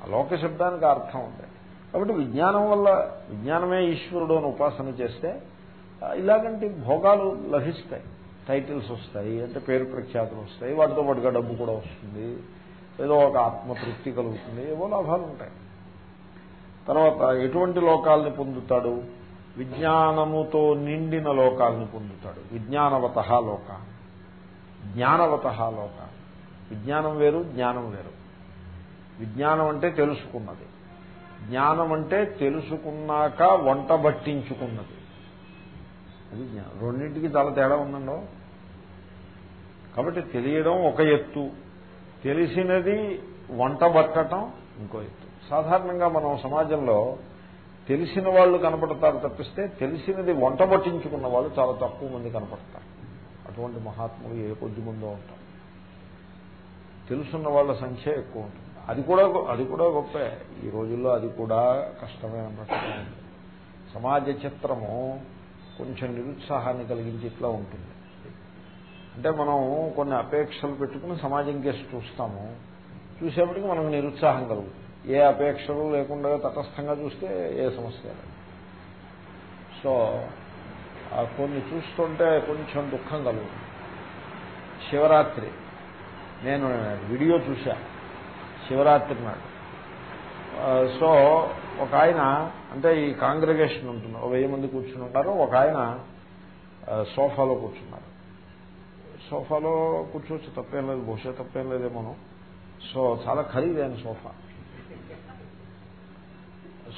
లోక శబ్దానికి అర్థం ఉంది. కాబట్టి విజ్ఞానం వల్ల విజ్ఞానమే ఈశ్వరుడు అని ఉపాసన చేస్తే ఇలాగంటి భోగాలు లభిస్తాయి. టైటిల్స్ వస్తాయి అంటే పేరు ప్రఖ్యాతులు వస్తాయి వాటితో పాటుగా డబ్బు కూడా వస్తుంది. ఏదో ఒక ఆత్మతృప్తి కలుగుతుంది ఏవో లాభాలు ఉంటాయి. తర్వాత ఎటువంటి లోకాలని పొందుతాడు? విజ్ఞానముతో నిండిన లోకాలను పొందుతాడు. విజ్ఞానవత లోక. జ్ఞానవత లోక. విజ్ఞానం వేరు జ్ఞానం వేరు. విజ్ఞానం అంటే తెలుసుకున్నది. జ్ఞానం అంటే తెలుసుకున్నాక వంట పట్టించుకున్నది. అది జ్ఞానం రెండింటికి చాలా తేడా ఉందండో? కాబట్టి తెలియడం ఒక ఎత్తు. తెలిసినది వంట బట్టడం ఇంకో ఎత్తు. సాధారణంగా మనం సమాజంలో తెలిసిన వాళ్ళు కనపడతారు తప్పిస్తే తెలిసినది వంట పట్టించుకున్న వాళ్ళు చాలా తక్కువ మంది కనపడతారు. అటువంటి మహాత్ములు ఏ కొద్ది ముందో ఉంటారు. తెలుసున్న వాళ్ళ సంఖ్య ఎక్కువ ఉంటుంది. అది కూడా అది కూడా గొప్పే. ఈ రోజుల్లో అది కూడా కష్టమే అన్నట్టు సమాజ చిత్రము కొంచెం నిరుత్సాహాన్ని కలిగించి ఇట్లా ఉంటుంది. అంటే మనం కొన్ని అపేక్షలు పెట్టుకుని సమాజం కేసు చూస్తాము. చూసేప్పటికి మనకు నిరుత్సాహం కలుగుతుంది. ఏ అపేక్షలు లేకుండా తటస్థంగా చూస్తే ఏ సమస్య లేదు. సో కొన్ని చూస్తుంటే కొంచెం దుఃఖం కలుగుతుంది. శివరాత్రి నేను వీడియో చూశా శివరాత్రి నాడు. సో ఒక ఆయన అంటే ఈ కాంగ్రిగేషన్ ఉంటుంది ఒక వెయ్యి మంది కూర్చుని ఉంటారు ఒక ఆయన సోఫాలో కూర్చున్నారు. సోఫాలో కూర్చోవచ్చు తప్పేం లేదు బహుశా తప్పేం లేదేమోను. సో చాలా ఖరీదైన సోఫా.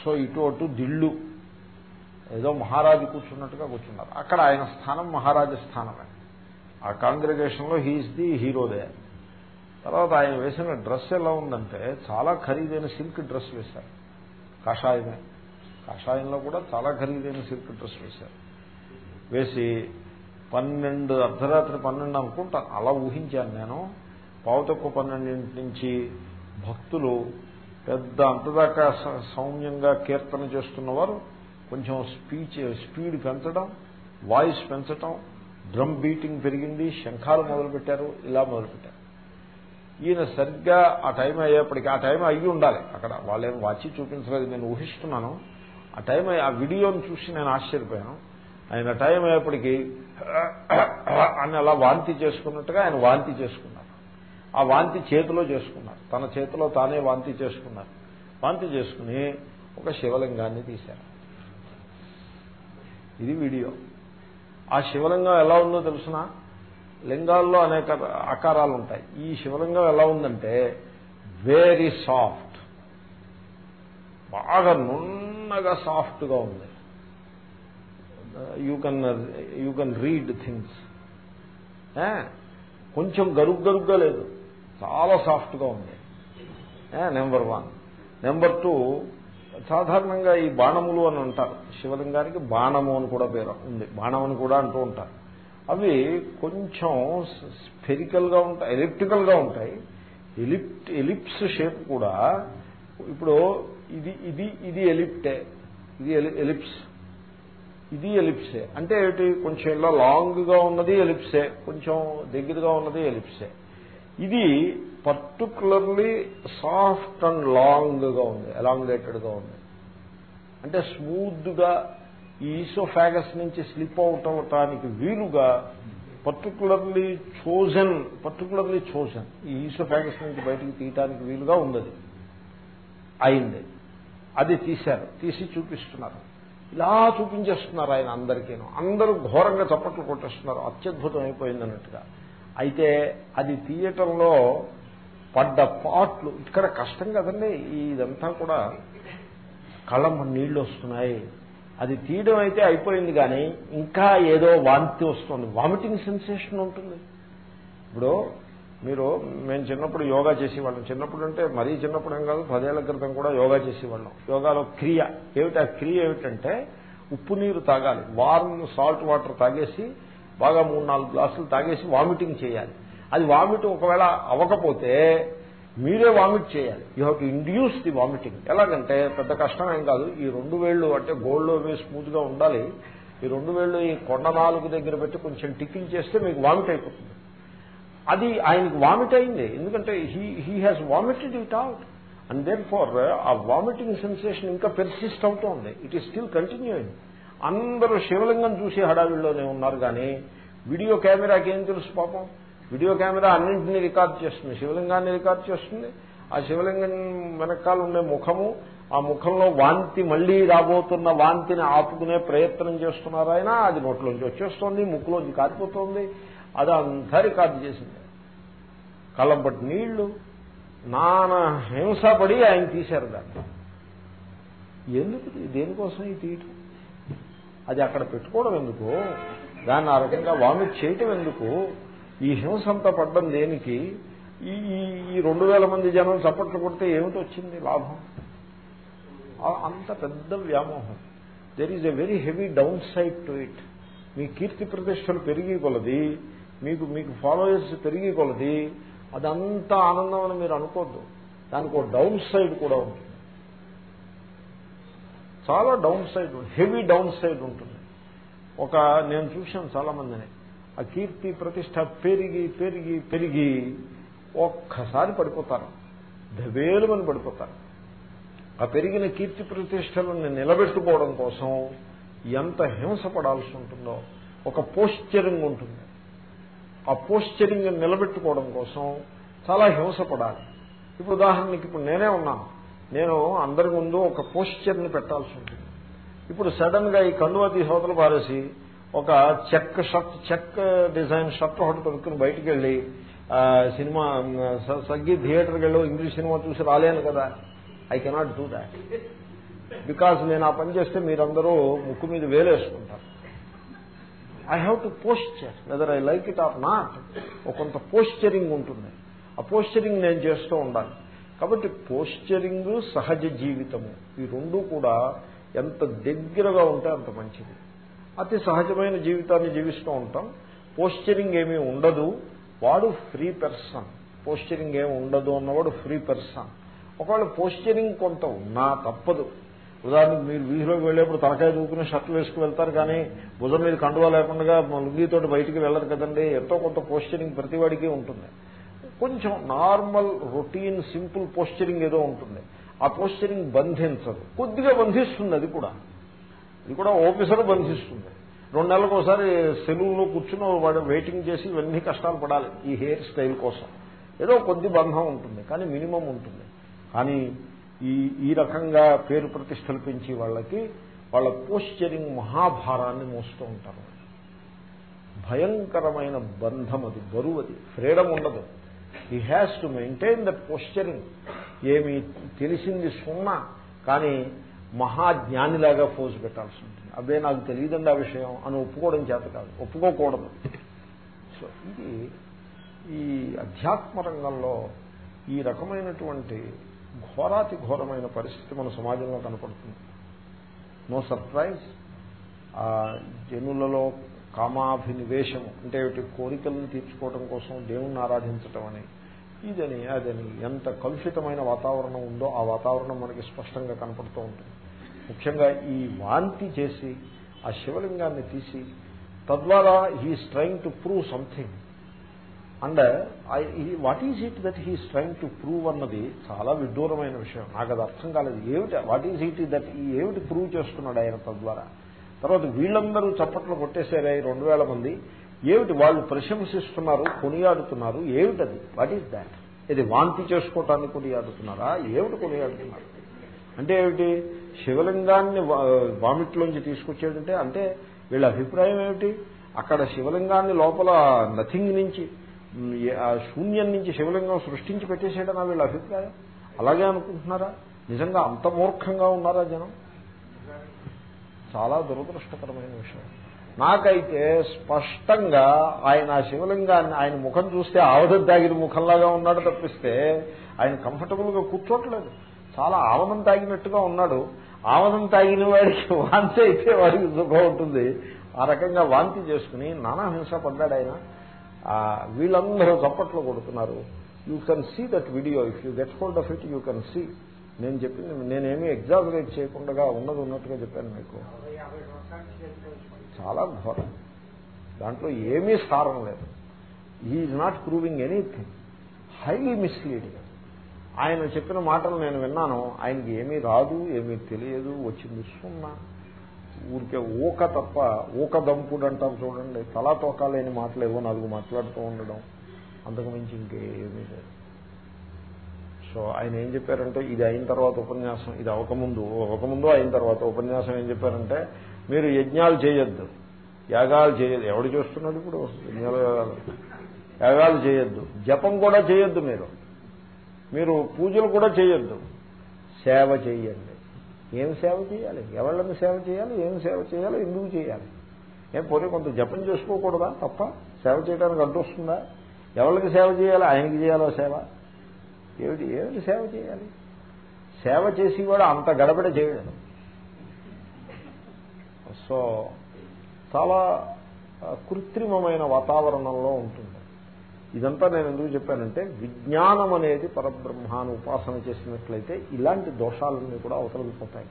సో ఇటు అటు దిళ్ళు ఏదో మహారాజు కూర్చున్నట్టుగా కూర్చున్నారు. అక్కడ ఆయన స్థానం మహారాజు స్థానమే. ఆ కాంగ్రిగేషన్లో హీఈస్ ది హీరోదే తర్వాత ఆయన వేసిన డ్రెస్ ఎలా ఉందంటే చాలా ఖరీదైన సిల్క్ డ్రెస్ వేశారు. కషాయమే. కషాయంలో కూడా చాలా ఖరీదైన సిల్క్ డ్రెస్ వేశారు. వేసి పన్నెండు అర్ధరాత్రి పన్నెండు అనుకుంటాను అలా ఊహించాను నేను. పావు తక్కువ పన్నెండింటి నుంచి భక్తులు పెద్ద అంతదాకా సౌమ్యంగా కీర్తన చేస్తున్నవారు కొంచెం స్పీచ్ స్పీడ్ పెంచడం వాయిస్ పెంచడం డ్రమ్ బీటింగ్ పెరిగింది శంఖాలు మొదలుపెట్టారు ఇలా మొదలుపెట్టారు. ఈయన సరిగ్గా ఆ టైం అయ్యేప్పటికీ ఆ టైం అయ్యి ఉండాలి. అక్కడ వాళ్ళేం వాచి చూపించలేదు నేను ఊహిస్తున్నాను. ఆ టైం ఆ వీడియోని చూసి నేను ఆశ్చర్యపోయాను. ఆయన టైం అయ్యేప్పటికీ అని అలా వాంతి చేసుకున్నట్టుగా ఆయన వాంతి చేసుకున్నారు. ఆ వాంతి చేతిలో చేసుకున్నారు. తన చేతిలో తానే వాంతి చేసుకున్నారు. వాంతి చేసుకుని ఒక శివలింగాన్ని తీశారు. ఇది వీడియో. ఆ శివలింగం ఎలా ఉందో తెలుసిన? లింగాల్లో అనేక ఆకారాలు ఉంటాయి ఈ శివలింగం ఎలా ఉందంటే వెరీ సాఫ్ట్ బాగా నున్నగా సాఫ్ట్గా ఉంది. You can you can read things కొంచెం గరుగ్ గరుగ్గా లేదు. చాలా సాఫ్ట్గా ఉంది. Number one. నెంబర్ టూ సాధారణంగా ఈ బాణములు అని అంటారు. శివలింగానికి బాణము అని కూడా పేరు ఉంది. బాణం అని కూడా అంటూ ఉంటారు. అవి కొంచెం స్పెరికల్గా ఉంటాయి ఎలిప్టికల్గా ఉంటాయి. ఎలిప్ట్ ఎలిప్స్ షేప్ కూడా ఇప్పుడు ఇది ఇది ఇది ఎలిప్టే. ఇది ఎలి- ఎలిప్స్. ఇది ఎలిప్సే. అంటే ఏమిటి? కొంచెం ఇలా లాంగ్గా ఉన్నది ఎలిప్సే. కొంచెం దగ్గరగా ఉన్నది ఎలిప్సే. ఇది పర్టికులర్లీ సాఫ్ట్ అండ్ లాంగ్గా ఉంది ఎలాంగేటెడ్గా ఉంది. అంటే స్మూత్గా ఈ ఈసోఫాగస్ నుంచి స్లిప్ అవుట్ అవటానికి వీలుగా పర్టికులర్లీ చోజన్ పర్టికులర్లీ చోజన్ ఈ ఈసోఫాగస్ నుంచి బయటకు తీయటానికి వీలుగా ఉంది అయింది. అది తీశారు. తీసి చూపిస్తున్నారు. ఇలా చూపించేస్తున్నారు ఆయన అందరికీను. అందరూ ఘోరంగా చప్పట్లు కొట్టేస్తున్నారు. అత్యద్భుతం అయిపోయింది అన్నట్టుగా. అయితే అది తీయటంలో పడ్డ పాట్లు ఇక్కడ కష్టం కదండి ఇదంతా కూడా. కళ్ళ నీళ్ళు వస్తున్నాయి. అది తీయడం అయితే అయిపోయింది కానీ ఇంకా ఏదో వాంతి వస్తుంది వామిటింగ్ సెన్సేషన్ ఉంటుంది. ఇప్పుడు మీరు మేము చిన్నప్పుడు యోగా చేసేవాళ్ళం. చిన్నప్పుడు అంటే మరీ చిన్నప్పుడు ఏం కాదు పదేళ్ళ క్రితం కూడా యోగా చేసేవాళ్ళం. యోగాలో క్రియ. ఏమిటి ఆ క్రియ ఏమిటంటే ఉప్పు నీరు తాగాలి. వార్మ్ సాల్ట్ వాటర్ తాగేసి బాగా మూడు నాలుగు గ్లాసులు తాగేసి వామిటింగ్ చేయాలి. అది వామిట్ ఒకవేళ అవ్వకపోతే మీరే వామిట్ చేయాలి. You have to induce the vomiting. ఎలాగంటే పెద్ద కష్టం ఏం కాదు ఈ రెండు వేళ్ళు అంటే గోల్డ్లో వేసి స్మూత్గా ఉండాలి. ఈ రెండు వేళ్ళు ఈ కొండ నాలుగు దగ్గర పెట్టి కొంచెం టిక్కిల్ చేస్తే మీకు వామిట్ అయిపోతుంది. అది ఆయనకి వామిట్ అయింది. ఎందుకంటే he he has vomited it out. And then far uh vomiting sensation ఇంకా పెర్సిస్ట్ అవుతోంది. It is still continuing. అందరూ శివలింగం చూసి హడావిడిలోనే ఉన్నారు కానీ వీడియో కెమెరాకి ఏం తెలుసు పాపం? వీడియో కెమెరా అన్నింటినీ రికార్డ్ చేస్తుంది. శివలింగాన్ని రికార్డ్ చేస్తుంది. ఆ శివలింగం వెనకాల ఉండే ముఖము ఆ ముఖంలో వాంతి మళ్ళీ రాబోతున్న వాంతిని ఆపుకునే ప్రయత్నం చేస్తున్నారు ఆయన. అది నోట్లోంచి వచ్చేస్తోంది ముక్కులోంచి అది అంతసారి రికార్డు చేసింది. కళ్ళం నీళ్ళు నానా హింసపడి ఆయన తీశారు దాన్ని. ఎందుకు దేనికోసం ఈ తీయటం? అది అక్కడ పెట్టుకోవడం ఎందుకు? దాన్ని ఆ రకంగా వామిట్ చేయటం ఎందుకు? ఈ హింసంత పడ్డం దేనికి? ఈ ఈ- రెండు వేల మంది జనం చప్పట్లు కొడితే ఏమిటి వచ్చింది లాభం? అంత పెద్ద వ్యామోహం. There is a very heavy downside to it మీ కీర్తి ప్రతిష్టలు పెరిగి కొలది మీకు మీకు ఫాలోయర్స్ పెరిగి కొలది అదంతా ఆనందం అని మీరు అనుకోద్దు. దానికి ఒక డౌన్ సైడ్ కూడా ఉంటుంది చాలా down side heavy down side ఉంటుంది. ఒక నేను చూశాను చాలా మందిని ఆ కీర్తి ప్రతిష్ట పెరిగి పెరిగి పెరిగి ఒక్కసారి పడిపోతారు. దవేలుమని పడిపోతారు. ఆ పెరిగిన కీర్తి ప్రతిష్టలను నిలబెట్టుకోవడం కోసం ఎంత హింస పడాల్సి ఉంటుందో ఒక పోస్చరింగ్ ఉంటుంది. ఆ పోస్చరింగ్ నిలబెట్టుకోవడం కోసం చాలా హింస పడాలి. ఇప్పుడు ఉదాహరణకి ఇప్పుడు నేనే ఉన్నాను. నేను అందరి ముందు ఒక పోస్చర్ని పెట్టాల్సి ఉంటుంది. ఇప్పుడు సడన్గా ఈ కండువా తీసి అవతల పారేసి ఒక check shirt check design shirt ఒకటి తొడుక్కుని బయటికి వెళ్ళి సినిమా సగ్గి థియేటర్కి వెళ్ళి ఇంగ్లీష్ సినిమా చూసి రాలేను కదా. I cannot do that because నేను ఆ పని చేస్తే మీరందరూ ముక్కు మీద వేలేసుకుంటారు. I have to posture whether I like it or not ఒక కొంత పోస్చరింగ్ ఉంటుంది. ఆ పోస్చరింగ్ నేను చేస్తూ ఉండాలి. కాబట్టి పోస్చరింగ్ సహజ జీవితము. ఈ రెండు కూడా ఎంత దగ్గరగా ఉంటే అంత మంచిది. అతి సహజమైన జీవితాన్ని జీవిస్తూ ఉంటాం. పోస్చరింగ్ ఏమీ ఉండదు. వాడు ఫ్రీ పర్సన్. పోస్చరింగ్ ఏమి ఉండదు అన్నవాడు ఫ్రీ పర్సన్. ఒకవేళ పోస్చరింగ్ కొంత ఉన్నా తప్పదు. ఉదాహరణకు మీరు వీధిలోకి వెళ్ళేప్పుడు తలకాయ దూకుని షర్ట్లు వేసుకు వెళ్తారు కానీ భుజం మీద కండువా లేకుండా లుంగితోటి బయటికి వెళ్ళరు కదండి. ఎంతో కొంత పోస్చరింగ్ ప్రతివాడికి ఉంటుంది. కొంచెం నార్మల్ రొటీన్ సింపుల్ పోస్చరింగ్ ఏదో ఉంటుంది. ఆ పోస్చరింగ్ బంధించదు. కొద్దిగా బంధిస్తుంది అది కూడా. ఇది కూడా ఓఫీసర్ బంధిస్తుంది. రెండు నెలలకు ఒకసారి సెలూన్లో కూర్చుని వాడు వెయిటింగ్ చేసి ఇవన్నీ కష్టాలు పడాలి ఈ హెయిర్ స్టైల్ కోసం. ఏదో కొద్ది బంధం ఉంటుంది కానీ మినిమం ఉంటుంది. కానీ ఈ ఈ రకంగా పేరు ప్రతిష్టలు పెంచి వాళ్ళకి వాళ్ళ పోస్చరింగ్ మహాభారాన్ని మోస్తూ ఉంటారు. భయంకరమైన బంధం అది బరువు అది. ఫ్రీడమ్ ఉండదు. He has to maintain that posturing ఏమి తెలిసింది సున్నా కానీ మహాజ్ఞానిలాగా ఫోజు పెట్టాల్సి ఉంటుంది అదే నాకు తెలియదండి ఆ విషయం అని ఒప్పుకోవడం చేత కాదు. ఒప్పుకోకూడదు. సో ఇది ఈ అధ్యాత్మ రంగంలో ఈ రకమైనటువంటి ఘోరాతి ఘోరమైన పరిస్థితి మన సమాజంలో కనపడుతుంది. నో సర్ప్రైజ్ జనులలో కామాభినివేశము అంటే కోరికలను తీర్చుకోవడం కోసం దేవుణ్ణి ఆరాధించటం అని. ఇదని అదని ఎంత కలుషితమైన వాతావరణం ఉందో ఆ వాతావరణం మనకి స్పష్టంగా కనపడుతూ ఉంటుంది. ముఖ్యంగా ఈ వాంతి చేసి ఆ శివలింగాన్ని తీసి తద్వారా he's trying to prove something. And what is it that he's trying to prove అన్నది చాలా విడ్డూరమైన విషయం. నాకు అది అర్థం కాలేదు. ఏమిటి వాట్ ఈజ్ ఇట్ దట్ ఏమిటి ప్రూవ్ చేస్తున్నాడు ఆయన తద్వారా? తర్వాత వీళ్ళందరూ చప్పట్లు కొట్టేశారే రెండు వేల మంది. ఏమిటి వాళ్ళు ప్రశంసిస్తున్నారు కొనియాడుతున్నారు? ఏమిటది? వాట్ ఈస్ దాట్ ఇది వాంతి చేసుకోవటానికి కొనియాడుతున్నారా? ఏమిటి కొనియాడుతున్నారు? అంటే ఏమిటి? శివలింగాన్ని వామిట్లోంచి తీసుకొచ్చేటంటే అంటే వీళ్ళ అభిప్రాయం ఏమిటి? అక్కడ శివలింగాన్ని లోపల నథింగ్ నుంచి శూన్యం నుంచి శివలింగం సృష్టించి పెట్టేసేయడం వీళ్ళ అభిప్రాయం. అలాగే అనుకుంటున్నారా? నిజంగా అంత మూర్ఖంగా ఉన్నారా జనం? చాలా దురదృష్టకరమైన విషయం. నాకైతే స్పష్టంగా ఆయన ఆ శివలింగాన్ని ఆయన ముఖం చూస్తే ఆవదం తాగిన ముఖంలాగా ఉన్నాడు తప్పిస్తే ఆయన కంఫర్టబుల్గా కూర్చోట్లేదు. చాలా ఆవదం తాగినట్టుగా ఉన్నాడు. ఆవదం తాగిన వాడికి వాంతి అయితే వాడికి సుఖం ఉంటుంది. ఆ రకంగా వాంతి చేసుకుని నానా హింస పడ్డాడు ఆయన. వీళ్ళందరూ చప్పట్లు కొడుతున్నారు. You can see that video if you get hold of it you can see నేను చెప్పింది నేనేమీ ఎగ్జామినేట్ చేయకుండా ఉన్నది ఉన్నట్టుగా చెప్పాను మీకు. చాలా ఘోరం. దాంట్లో ఏమీ సారం లేదు. Is not proving anything highly misleading ఆయన చెప్పిన మాటలు నేను విన్నాను. ఆయనకి ఏమీ రాదు ఏమీ తెలియదు. వచ్చింది సున్నా. ఊరికే ఊక తప్ప ఊక దంపుడు అంటాం చూడండి. తలా తోకాలేని మాటలు ఏవో నాలుగు మాట్లాడుతూ ఉండడం. అంతకు మించి ఇంకేమీ లేదు. సో ఆయన ఏం చెప్పారంటే ఇది అయిన తర్వాత ఉపన్యాసం ఇది అవకముందు అవకముందు అయిన తర్వాత ఉపన్యాసం ఏం చెప్పారంటే మీరు యజ్ఞాలు చేయొద్దు. యాగాలు చేయొద్దు. ఎవడు చేస్తున్నాడు ఇప్పుడు? యజ్ఞాలు యాగాలు. చేయొద్దు. జపం కూడా చేయొద్దు మీరు. మీరు పూజలు కూడా చేయొద్దు. సేవ చేయండి. ఏం సేవ చేయాలి? ఎవళ్ళని సేవ చేయాలి? ఏం సేవ చేయాలి? ఎందుకు చేయాలి? ఏం పోనీ కొంత జపం చేసుకోకూడదా? తప్ప. సేవ చేయడానికి అడ్డొస్తుందా ఎవరికి సేవ చేయాలి? ఆయనకి చేయాలో సేవ? ఏమిటి? ఏమిటి సేవ చేయాలి? సేవ చేసేవాడు అంత గడబడ చేయడం. సో చాలా కృత్రిమమైన వాతావరణంలో ఉంటుంది. ఇదంతా నేను ఎందుకు చెప్పానంటే విజ్ఞానం అనేది పరబ్రహ్మాను ఉపాసన చేసినట్లయితే ఇలాంటి దోషాలన్నీ కూడా అవతలిపోతాయి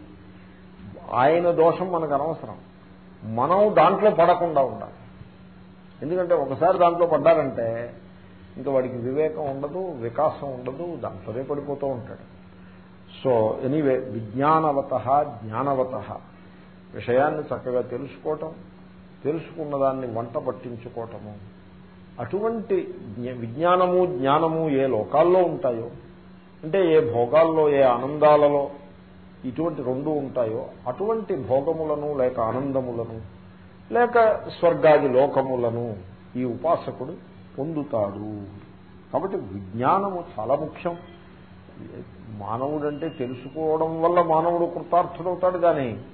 ఆయన దోషం మనకు అనవసరం. మనం దాంట్లో పడకుండా ఉండాలి. ఎందుకంటే ఒకసారి దాంట్లో పడ్డారంటే ఇంకా వాడికి వివేకం ఉండదు వికాసం ఉండదు దాంట్లోనే పడిపోతూ ఉంటాడు. సో ఎనీవే విజ్ఞానవత జ్ఞానవత. విషయాన్ని చక్కగా తెలుసుకోవటం తెలుసుకున్న దాన్ని వంట పట్టించుకోవటము. అటువంటి విజ్ఞానము జ్ఞానము ఏ లోకాల్లో ఉంటాయో అంటే ఏ భోగాల్లో ఏ ఆనందాలలో ఇటువంటి రెండు ఉంటాయో అటువంటి భోగములను లేక ఆనందములను లేక స్వర్గాది లోకములను ఈ ఉపాసకుడు పొందుతాడు. కాబట్టి విజ్ఞానము చాలా ముఖ్యం. మానవుడంటే తెలుసుకోవడం వల్ల మానవుడు కృతార్థుడవుతాడు కానీ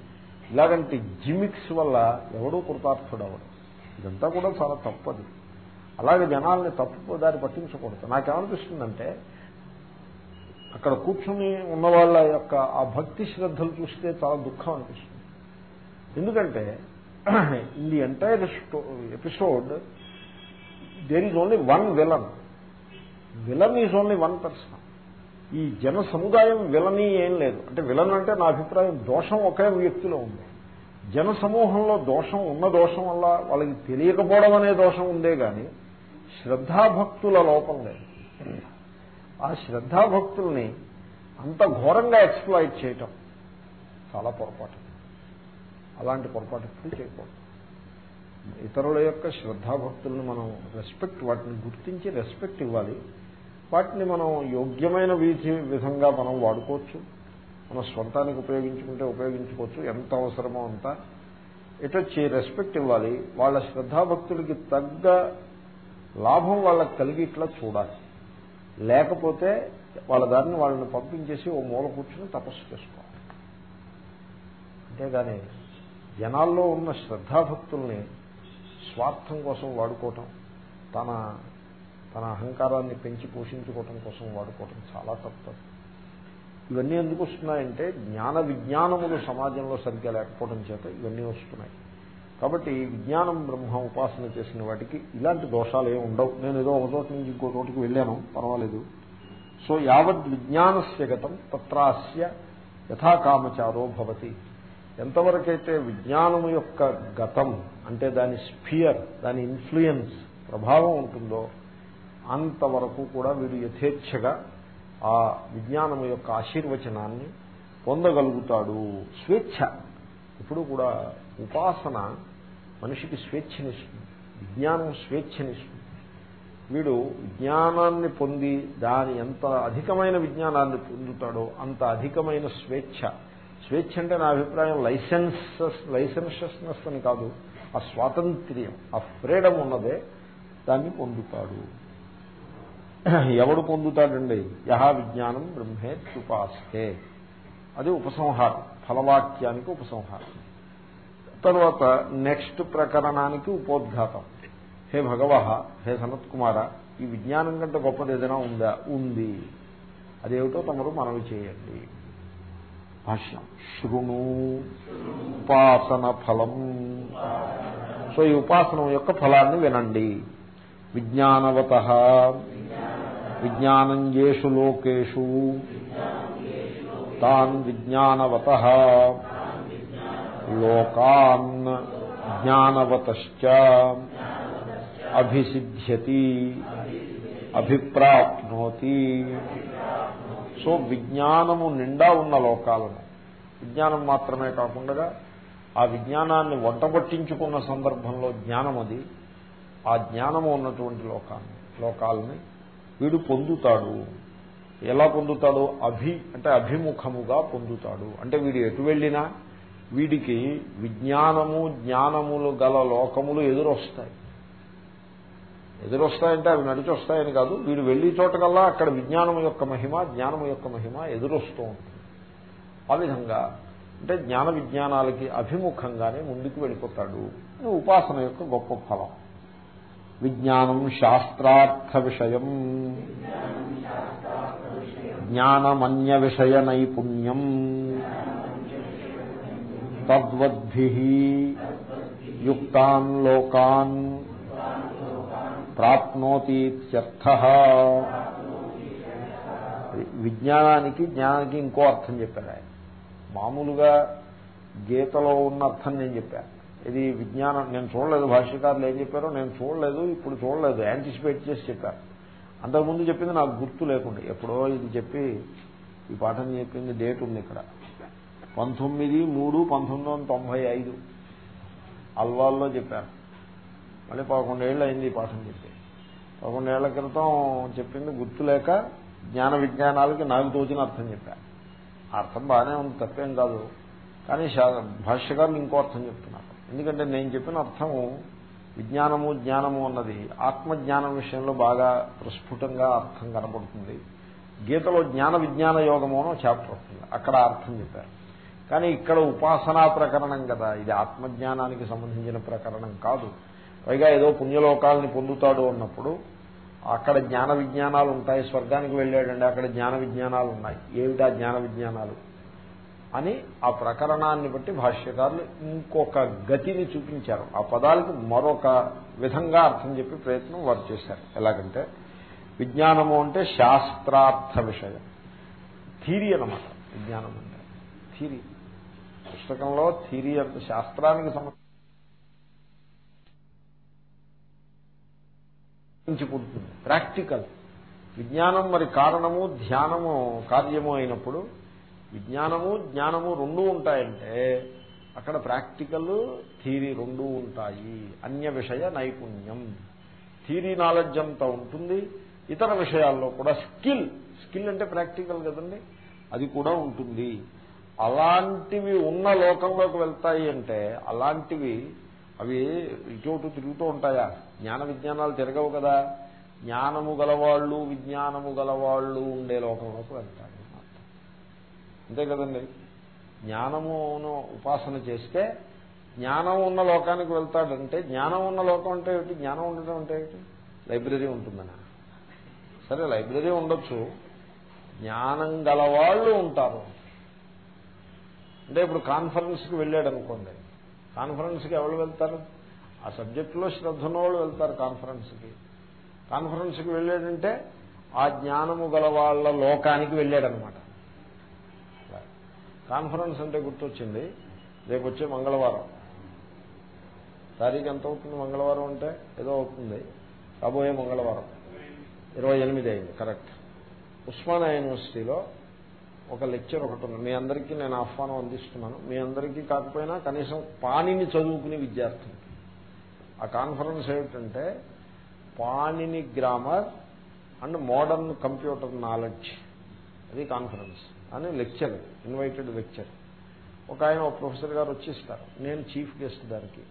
ఇలాగంటి జిమిక్స్ వల్ల ఎవడూ కృతార్థుడవడు. ఇదంతా కూడా చాలా తప్పది. అలాగే జనాల్ని తప్పు దారి పట్టించకూడదు. నాకేమనిపిస్తుందంటే అక్కడ కూర్చుని ఉన్న వాళ్ళ యొక్క ఆ భక్తి శ్రద్ధలు చూస్తే చాలా దుఃఖం అనిపిస్తుంది. ఎందుకంటే in the entire episode there is only one villain. Villain is only one person. ఈ జన సముదాయం విలని ఏం లేదు. అంటే విలన్ అంటే నా అభిప్రాయం దోషం ఒకే వ్యక్తిలో ఉంది. జన సమూహంలో దోషం ఉన్న దోషం వల్ల వాళ్ళకి తెలియకపోవడం అనే దోషం ఉందే గాని శ్రద్ధాభక్తుల లోపం లేదు. ఆ శ్రద్ధాభక్తుల్ని అంత ఘోరంగా ఎక్స్ప్లాయిట్ చేయటం చాలా పొరపాటు. అలాంటి పొరపాటు ఎప్పుడు చేయకూడదు. ఇతరుల యొక్క శ్రద్ధాభక్తుల్ని మనం రెస్పెక్ట్ వాటిని గుర్తించి రెస్పెక్ట్ ఇవ్వాలి. వాటిని మనం యోగ్యమైన వీధి విధంగా మనం వాడుకోవచ్చు. మన స్వంతానికి ఉపయోగించుకుంటే ఉపయోగించుకోవచ్చు. ఎంత అవసరమో అంత. ఇటొచ్చి రెస్పెక్ట్ ఇవ్వాలి. వాళ్ళ శ్రద్ధాభక్తులకి తగ్గ లాభం వాళ్ళకి కలిగి ఇట్లా చూడాలి. లేకపోతే వాళ్ళ దారిని వాళ్ళని పంపించేసి ఓ మూల కూర్చుని తపస్సు చేసుకోవాలి. అంతేగాని జనాల్లో ఉన్న శ్రద్ధాభక్తుల్ని స్వార్థం కోసం వాడుకోవటం తన తన అహంకారాన్ని పెంచి పోషించుకోవటం కోసం వాడుకోవటం చాలా తప్పదు ఇవన్నీ ఎందుకు వస్తున్నాయంటే జ్ఞాన విజ్ఞానములు సమాజంలో సరిగ్గా లేకపోవడం చేత ఇవన్నీ వస్తున్నాయి. కాబట్టి విజ్ఞానం బ్రహ్మ ఉపాసన చేసిన వాటికి ఇలాంటి దోషాలు ఏమి ఉండవు. నేను ఏదో ఒక చోటు నుంచి ఇంకో చోటుకు వెళ్ళాను పర్వాలేదు. సో యావద్ విజ్ఞానస్య గతం తత్రాస్య యథాకామచారో భవతి. ఎంతవరకైతే విజ్ఞానం యొక్క గతం అంటే దాని స్ఫియర్ దాని ఇన్ఫ్లుయెన్స్ ప్రభావం ఉంటుందో అంతవరకు కూడా వీడు యథేచ్ఛగా ఆ విజ్ఞానం యొక్క ఆశీర్వచనాన్ని పొందగలుగుతాడు. స్వేచ్ఛ. ఇప్పుడు కూడా ఉపాసన మనిషికి స్వేచ్ఛనిస్తుంది. విజ్ఞానం స్వేచ్ఛనిస్తుంది. వీడు విజ్ఞానాన్ని పొంది దాని ఎంత అధికమైన విజ్ఞానాన్ని పొందుతాడో అంత అధికమైన స్వేచ్ఛ. స్వేచ్ఛ అంటే నా అభిప్రాయం లైసెన్సెస్ లైసెన్షియస్నెస్ అని కాదు. ఆ స్వాతంత్ర్యం ఆ ఫ్రీడమ్ ఉన్నదే దాన్ని పొందుతాడు. ఎవడు పొందుతాడండి? యహా విజ్ఞానం బ్రహ్మే బ్రహ్మేత్యుపాస్తే అది ఉపసంహారం ఫలవాక్యానికి ఉపసంహారం. తర్వాత నెక్స్ట్ ప్రకరణానికి ఉపోద్ఘాతం. హే భగవహ హే సనత్ కుమార ఈ విజ్ఞానం కంటే గొప్పది ఏదైనా ఉందా? ఉంది. అదేమిటో తమరు మనవి చేయండి. భాష్యం. శృణు ఉపాసన ఫలం. సో ఈ ఉపాసనం యొక్క ఫలాన్ని వినండి. విజ్ఞానవత. విజ్ఞానంజేషు లోకేషు. తాన్ విజ్ఞానవత. లోకాన్ జ్ఞానవతశ్చ. అభిసిద్ధ్యతి. అభిప్రాప్నోతి. సో విజ్ఞానము నిండా ఉన్న లోకాలను. విజ్ఞానం మాత్రమే కాకుండా ఆ విజ్ఞానాన్ని వంటబట్టించుకున్న సందర్భంలో జ్ఞానం అది. ఆ జ్ఞానము ఉన్నటువంటి లోకాన్ని లోకాలని వీడు పొందుతాడు. ఎలా పొందుతాడు? అభి అంటే అభిముఖముగా పొందుతాడు. అంటే వీడు ఎటు వెళ్ళినా వీడికి విజ్ఞానము జ్ఞానములు గల లోకములు ఎదురొస్తాయి. ఎదురొస్తాయంటే అవి నడిచి వస్తాయని కాదు. వీడు వెళ్ళి చోటకల్లా అక్కడ విజ్ఞానం యొక్క మహిమ జ్ఞానం యొక్క మహిమ ఎదురొస్తూ ఉంటుంది. ఆ విధంగా అంటే జ్ఞాన విజ్ఞానాలకి అభిముఖంగానే ముందుకు వెళ్ళిపోతాడు. ఉపాసన యొక్క గొప్ప ఫలం. విజ్ఞానం శాస్త్రార్థ విషయం. జ్ఞానమన్య విషయ నైపుణ్యం. తద్వద్భి. యుక్తాన్ లోకాన్. ప్రాప్నోతీత్యర్థ. విజ్ఞానానికి జ్ఞానానికి ఇంకో అర్థం చెప్పారు ఆయన. మామూలుగా గీతలో ఉన్న అర్థం నేను చెప్పాను. ఇది విజ్ఞానం నేను చూడలేదు భాష్యకారులు ఏం చెప్పారో నేను చూడలేదు ఇప్పుడు చూడలేదు యాంటిసిపేట్ చేసి చెప్పాను అంతకుముందు చెప్పింది నాకు గుర్తు లేకుండా ఎప్పుడో ఇది చెప్పి ఈ పాఠం చెప్పింది డేట్ ఉంది ఇక్కడ. పంతొమ్మిది మూడు పంతొమ్మిది వందల తొంభై ఐదు. అల్వాల్లో చెప్పారు. మళ్ళీ పదకొండేళ్ళు అయింది ఈ పాఠం చెప్పి పదకొండేళ్ళ క్రితం చెప్పింది గుర్తులేక జ్ఞాన విజ్ఞానాలకి నాకు తోచిన అర్థం చెప్పా. అర్థం బాగానే ఉంది తప్పేం కాదు. కానీ భాష్యకారులు ఇంకో అర్థం చెప్తున్నారు. ఎందుకంటే నేను చెప్పిన అర్థము విజ్ఞానము జ్ఞానము అన్నది ఆత్మజ్ఞానం విషయంలో బాగా ప్రస్ఫుటంగా అర్థం కనబడుతుంది. గీతలో జ్ఞాన విజ్ఞాన యోగము అనో చాప్టర్ వస్తుంది. అక్కడ అర్థం చెప్పారు. కానీ ఇక్కడ ఉపాసనా ప్రకరణం కదా. ఇది ఆత్మజ్ఞానానికి సంబంధించిన ప్రకరణం కాదు. పైగా ఏదో పుణ్యలోకాలని పొందుతాడు అన్నప్పుడు అక్కడ జ్ఞాన విజ్ఞానాలు ఉంటాయి స్వర్గానికి వెళ్ళాడండి అక్కడ జ్ఞాన విజ్ఞానాలు ఉన్నాయి. ఏమిటా జ్ఞాన విజ్ఞానాలు? అని ఆ ప్రకరణాన్ని బట్టి భాష్యకారులు ఇంకొక గతిని చూపించారు. ఆ పదాలకు మరొక విధంగా అర్థం చెప్పి ప్రయత్నం వారు చేశారు. ఎలాగంటే విజ్ఞానము అంటే శాస్త్రార్థ విషయం. థీరీ అనమాట విజ్ఞానం అంటే. థీరీ. పుస్తకంలో థీరీ అంటే శాస్త్రానికి సంబంధించి పుడుతుంది ప్రాక్టికల్ విజ్ఞానం మరి కారణము ధ్యానము కార్యము అయినప్పుడు విజ్ఞానము జ్ఞానము రెండూ ఉంటాయంటే అక్కడ ప్రాక్టికల్ థీరీ రెండూ ఉంటాయి. అన్య విషయ నైపుణ్యం. థీరీ నాలెడ్జ్ అంతా ఉంటుంది. ఇతర విషయాల్లో కూడా స్కిల్ స్కిల్ అంటే ప్రాక్టికల్ కదండి? అది కూడా ఉంటుంది. అలాంటివి ఉన్న లోకంలోకి వెళ్తాయి అంటే అలాంటివి అవి ఇటు తిరుగుతూ ఉంటాయా? జ్ఞాన విజ్ఞానాలు తిరగవు కదా. జ్ఞానము గలవాళ్ళు విజ్ఞానము గలవాళ్ళు ఉండే లోకంలోకి వెళ్తారు అంతే కదండి. జ్ఞానమును ఉపాసన చేస్తే జ్ఞానం ఉన్న లోకానికి వెళ్తాడంటే జ్ఞానం ఉన్న లోకం అంటే ఏమిటి? జ్ఞానం ఉండడం అంటే ఏమిటి? లైబ్రరీ ఉంటుందనా? సరే లైబ్రరీ ఉండొచ్చు. జ్ఞానం గలవాళ్ళు ఉంటారు. అంటే ఇప్పుడు కాన్ఫరెన్స్కి వెళ్ళాడు అనుకోండి కాన్ఫరెన్స్కి ఎవరు వెళ్తారు? ఆ సబ్జెక్టులో శ్రద్ధనోళ్ళు వెళ్తారు కాన్ఫరెన్స్కి. కాన్ఫరెన్స్కి వెళ్ళాడంటే ఆ జ్ఞానము గల వాళ్ళ లోకానికి వెళ్ళాడనమాట కాన్ఫరెన్స్ అంటే గుర్తొచ్చింది. రేపు వచ్చే మంగళవారం. తారీఖు ఎంత అవుతుంది? మంగళవారం అంటే ఏదో అవుతుంది. రాబోయే మంగళవారం. ఇరవై ఎనిమిది అయింది. కరెక్ట్. ఉస్మానియా యూనివర్సిటీలో ఒక లెక్చర్ ఒకటి ఉంది. మీ అందరికీ నేను ఆహ్వానం అందిస్తున్నాను. మీ అందరికీ కాకపోయినా కనీసం పాణిని చదువుకునే విద్యార్థులు ఆ కాన్ఫరెన్స్ ఏమిటంటే Panini grammar and modern computer knowledge. అది కాన్ఫరెన్స్. అని లెక్చర్ ఇన్వైటెడ్ లెక్చర్. ఒక ఆయన ఒక ప్రొఫెసర్ గారు వచ్చిస్తారు. నేను చీఫ్ గెస్ట్ దానికి.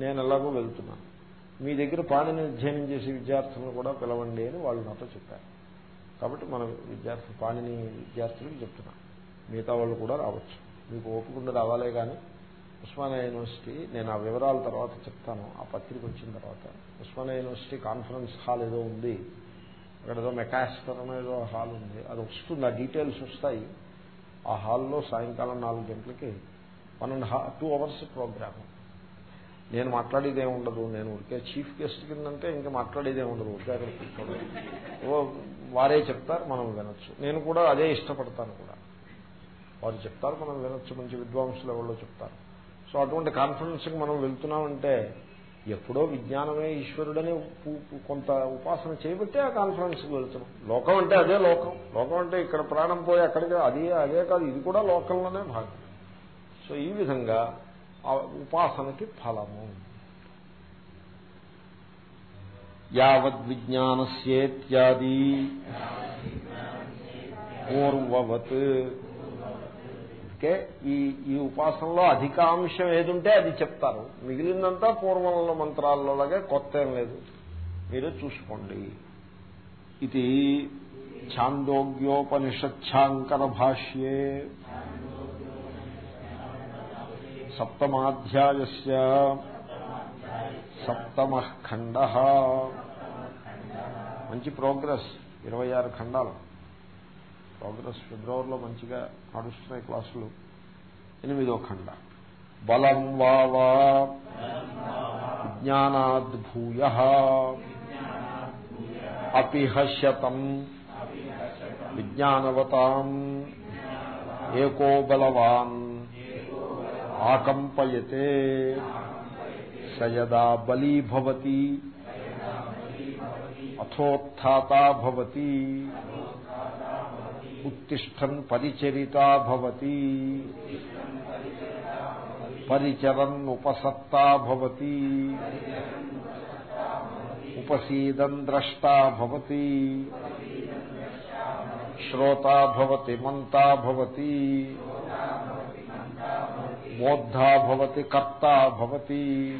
నేను ఎలాగో వెళ్తున్నాను. మీ దగ్గర పాణిని అధ్యయనం చేసే విద్యార్థులను కూడా పిలవండి అని వాళ్ళు నాతో చెప్పారు. కాబట్టి మన విద్యార్థి పాణిని విద్యార్థులకు చెప్తున్నాను మిగతా వాళ్ళు కూడా రావచ్చు. మీకు ఓపికంగా రావాలే కానీ ఉస్మానియా యూనివర్సిటీ నేను ఆ వివరాల తర్వాత చెప్తాను ఆ పత్రిక వచ్చిన తర్వాత. ఉస్మానియా యూనివర్సిటీ కాన్ఫరెన్స్ హాల్ ఏదో ఉంది. అక్కడ ఏదో మెకాస్టర్ ఏదో హాల్ ఉంది. అది వస్తుంది ఆ డీటెయిల్స్ వస్తాయి. ఆ హాల్లో సాయంకాలం నాలుగు గంటలకి one and two hours program. నేను మాట్లాడేదే ఉండదు. నేను ఉడికే చీఫ్ గెస్ట్ కిందంటే ఇంకా మాట్లాడేదే ఉండదు. ఉడికే అక్కడ కూర్చోవడం. వారే చెప్తారు మనం వినొచ్చు. నేను కూడా అదే ఇష్టపడతాను కూడా. వారు చెప్తారు మనం వినొచ్చు. మంచి విద్వాంసులు ఎవరో చెప్తారు. సో అటువంటి కాన్ఫిడెన్స్కి మనం వెళ్తున్నామంటే ఎప్పుడో విజ్ఞానమే ఈశ్వరుడని కొంత ఉపాసన చేయబట్టే ఆ కాన్ఫరెన్స్కి వెళ్తున్నాం. లోకం అంటే అదే లోకం. లోకం అంటే ఇక్కడ ప్రాణం పోయి అక్కడికి అది అదే కాదు ఇది కూడా లోకంలోనే భాగం. సో ఈ విధంగా ఆ ఉపాసనకి ఫలము. యావద్విజ్ఞానస్యేత్యాది పూర్వవత్. ఓకే ఈ ఈ ఉపాసనలో అధికాంశం ఏదుంటే అది చెప్తారు. మిగిలిందంతా పూర్వంలో మంత్రాల్లోలాగే కొత్త ఏం లేదు. మీరు చూసుకోండి. ఇది ఛాందోగ్యోపనిషచ్ఛాంకర భాష్యే సప్తమాధ్యాయ సప్తమ ఖండ మంచి ప్రోగ్రెస్. ఇరవై ఆరు ఖండాలు. ప్రోగ్రెస్ ఫిబ్రవరిలో మంచిగా నడుస్తున్నాయి క్లాసులు. ఎనిమిదో ఖండ. బలం వావా. విజ్ఞానాద్భూయ అపిహశతం విజ్ఞానవతాం. ఏకో బలవాన్. ఆకంపయతే. సయదా బలీభవతి అథోత్థాతా భవతి. ఉత్తిష్టన్ పరిచరితా భవతి. పరిచరన్ ఉపసత్తా భవతి. ఉపసీదన్ ద్రష్టా భవతి. శ్రోతా భవతి మంతా భవతి. బోద్ధా భవతి కర్తా భవతి.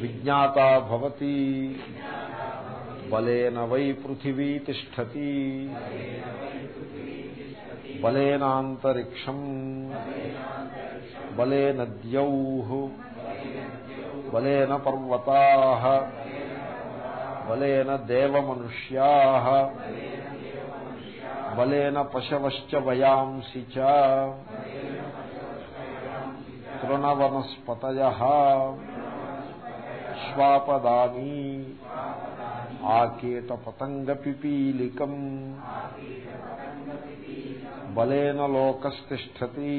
విజ్ఞాతా భవతి. బలేన వై పృథివీ తిష్టతి. బలేనాంతరిక్షం. బలేన ద్యౌ. బలేన పర్వతా. బలేన దేవమనుష్యా. బలేన పశవశ్చ వయాంసి చ. తృణవనస్పతయ. శ్వాపదాని. ఆకేత పతంగ పిపీలికం బలేన లోకస్తిష్టతి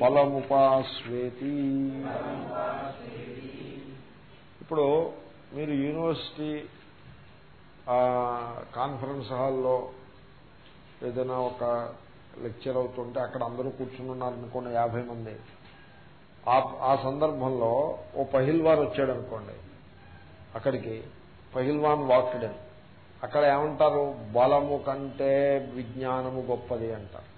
ఫలముపాస్వేతి. ఇప్పుడు మీరు యూనివర్సిటీ కాన్ఫరెన్స్ హాల్లో ఏదైనా ఒక లెక్చర్ అవుతుంటే అక్కడ అందరూ కూర్చుని ఉన్నారనుకోండి యాభై మంది. ఆ సందర్భంలో ఓ పహిల్వార్ వచ్చాడు అనుకోండి అక్కడికి పహిల్వాన్ వాక్డెన్ అక్కడ ఏమంటారు? బలము కంటే విజ్ఞానము గొప్పది అంటారు.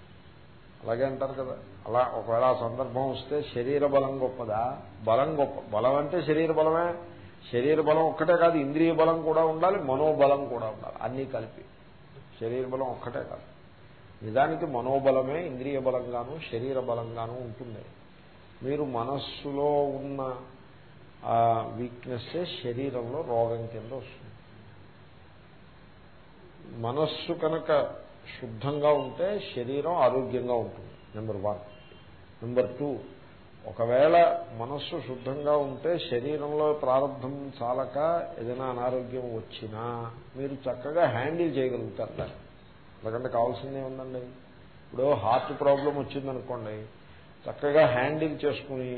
అలాగే అంటారు కదా. అలా ఒకవేళ సందర్భం వస్తే శరీర బలం గొప్పదా? బలం గొప్ప బలం అంటే శరీర బలమే. శరీర బలం ఒక్కటే కాదు ఇంద్రియ బలం కూడా ఉండాలి మనోబలం కూడా ఉండాలి. అన్నీ కలిపి. శరీర బలం ఒక్కటే కాదు. నిజానికి మనోబలమే ఇంద్రియ బలంగాను శరీర బలంగాను ఉంటుంది. మీరు మనస్సులో ఉన్న ఆ వీక్నెస్ శరీరంలో రోగం కింద వస్తుంది. మనస్సు కనుక శుద్ధంగా ఉంటే శరీరం ఆరోగ్యంగా ఉంటుంది. నెంబర్ వన్ నెంబర్ టూ ఒకవేళ మనస్సు శుద్ధంగా ఉంటే శరీరంలో ప్రారంభం చాలక ఏదైనా అనారోగ్యం వచ్చినా మీరు చక్కగా హ్యాండిల్ చేయగలుగుతారు. దాన్ని ఎందుకంటే కావాల్సిందే ఉందండి. ఇప్పుడు హార్ట్ ప్రాబ్లం వచ్చిందనుకోండి చక్కగా హ్యాండిల్ చేసుకుని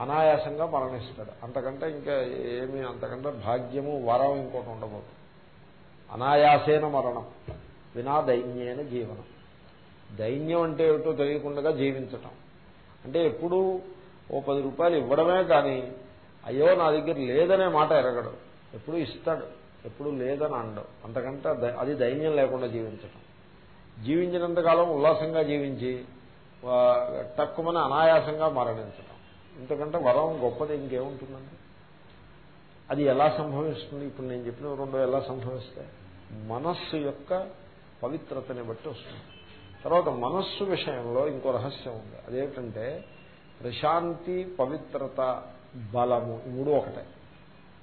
అనాయాసంగా మరణిస్తాడు. అంతకంటే ఇంకా ఏమి అంతకంటే భాగ్యము వరం ఇంకోటి ఉండబోదు. అనాయాసేన మరణం వినా దైన్యేన జీవనం. దైన్యం అంటే ఏమిటో తెలియకుండా జీవించటం. అంటే ఎప్పుడు ఓ పది రూపాయలు ఇవ్వడమే కానీ అయ్యో నా దగ్గర లేదనే మాట ఎరగడు. ఎప్పుడు ఇస్తాడు ఎప్పుడు లేదని అండవు అంతకంటే అది దైన్యం లేకుండా జీవించటం. జీవించినంతకాలం ఉల్లాసంగా జీవించి తక్కువని అనాయాసంగా మరణించటం. ఇంతకంటే వరం గొప్పది ఇంకేముంటుందండి? అది ఎలా సంభవిస్తుంది? ఇప్పుడు నేను చెప్పిన రెండో ఎలా సంభవిస్తాయి? మనస్సు యొక్క పవిత్రతని బట్టి వస్తుంది. తర్వాత మనస్సు విషయంలో ఇంకో రహస్యం ఉంది. అదేమిటంటే ప్రశాంతి పవిత్రత బలము ఈ మూడు ఒకటే.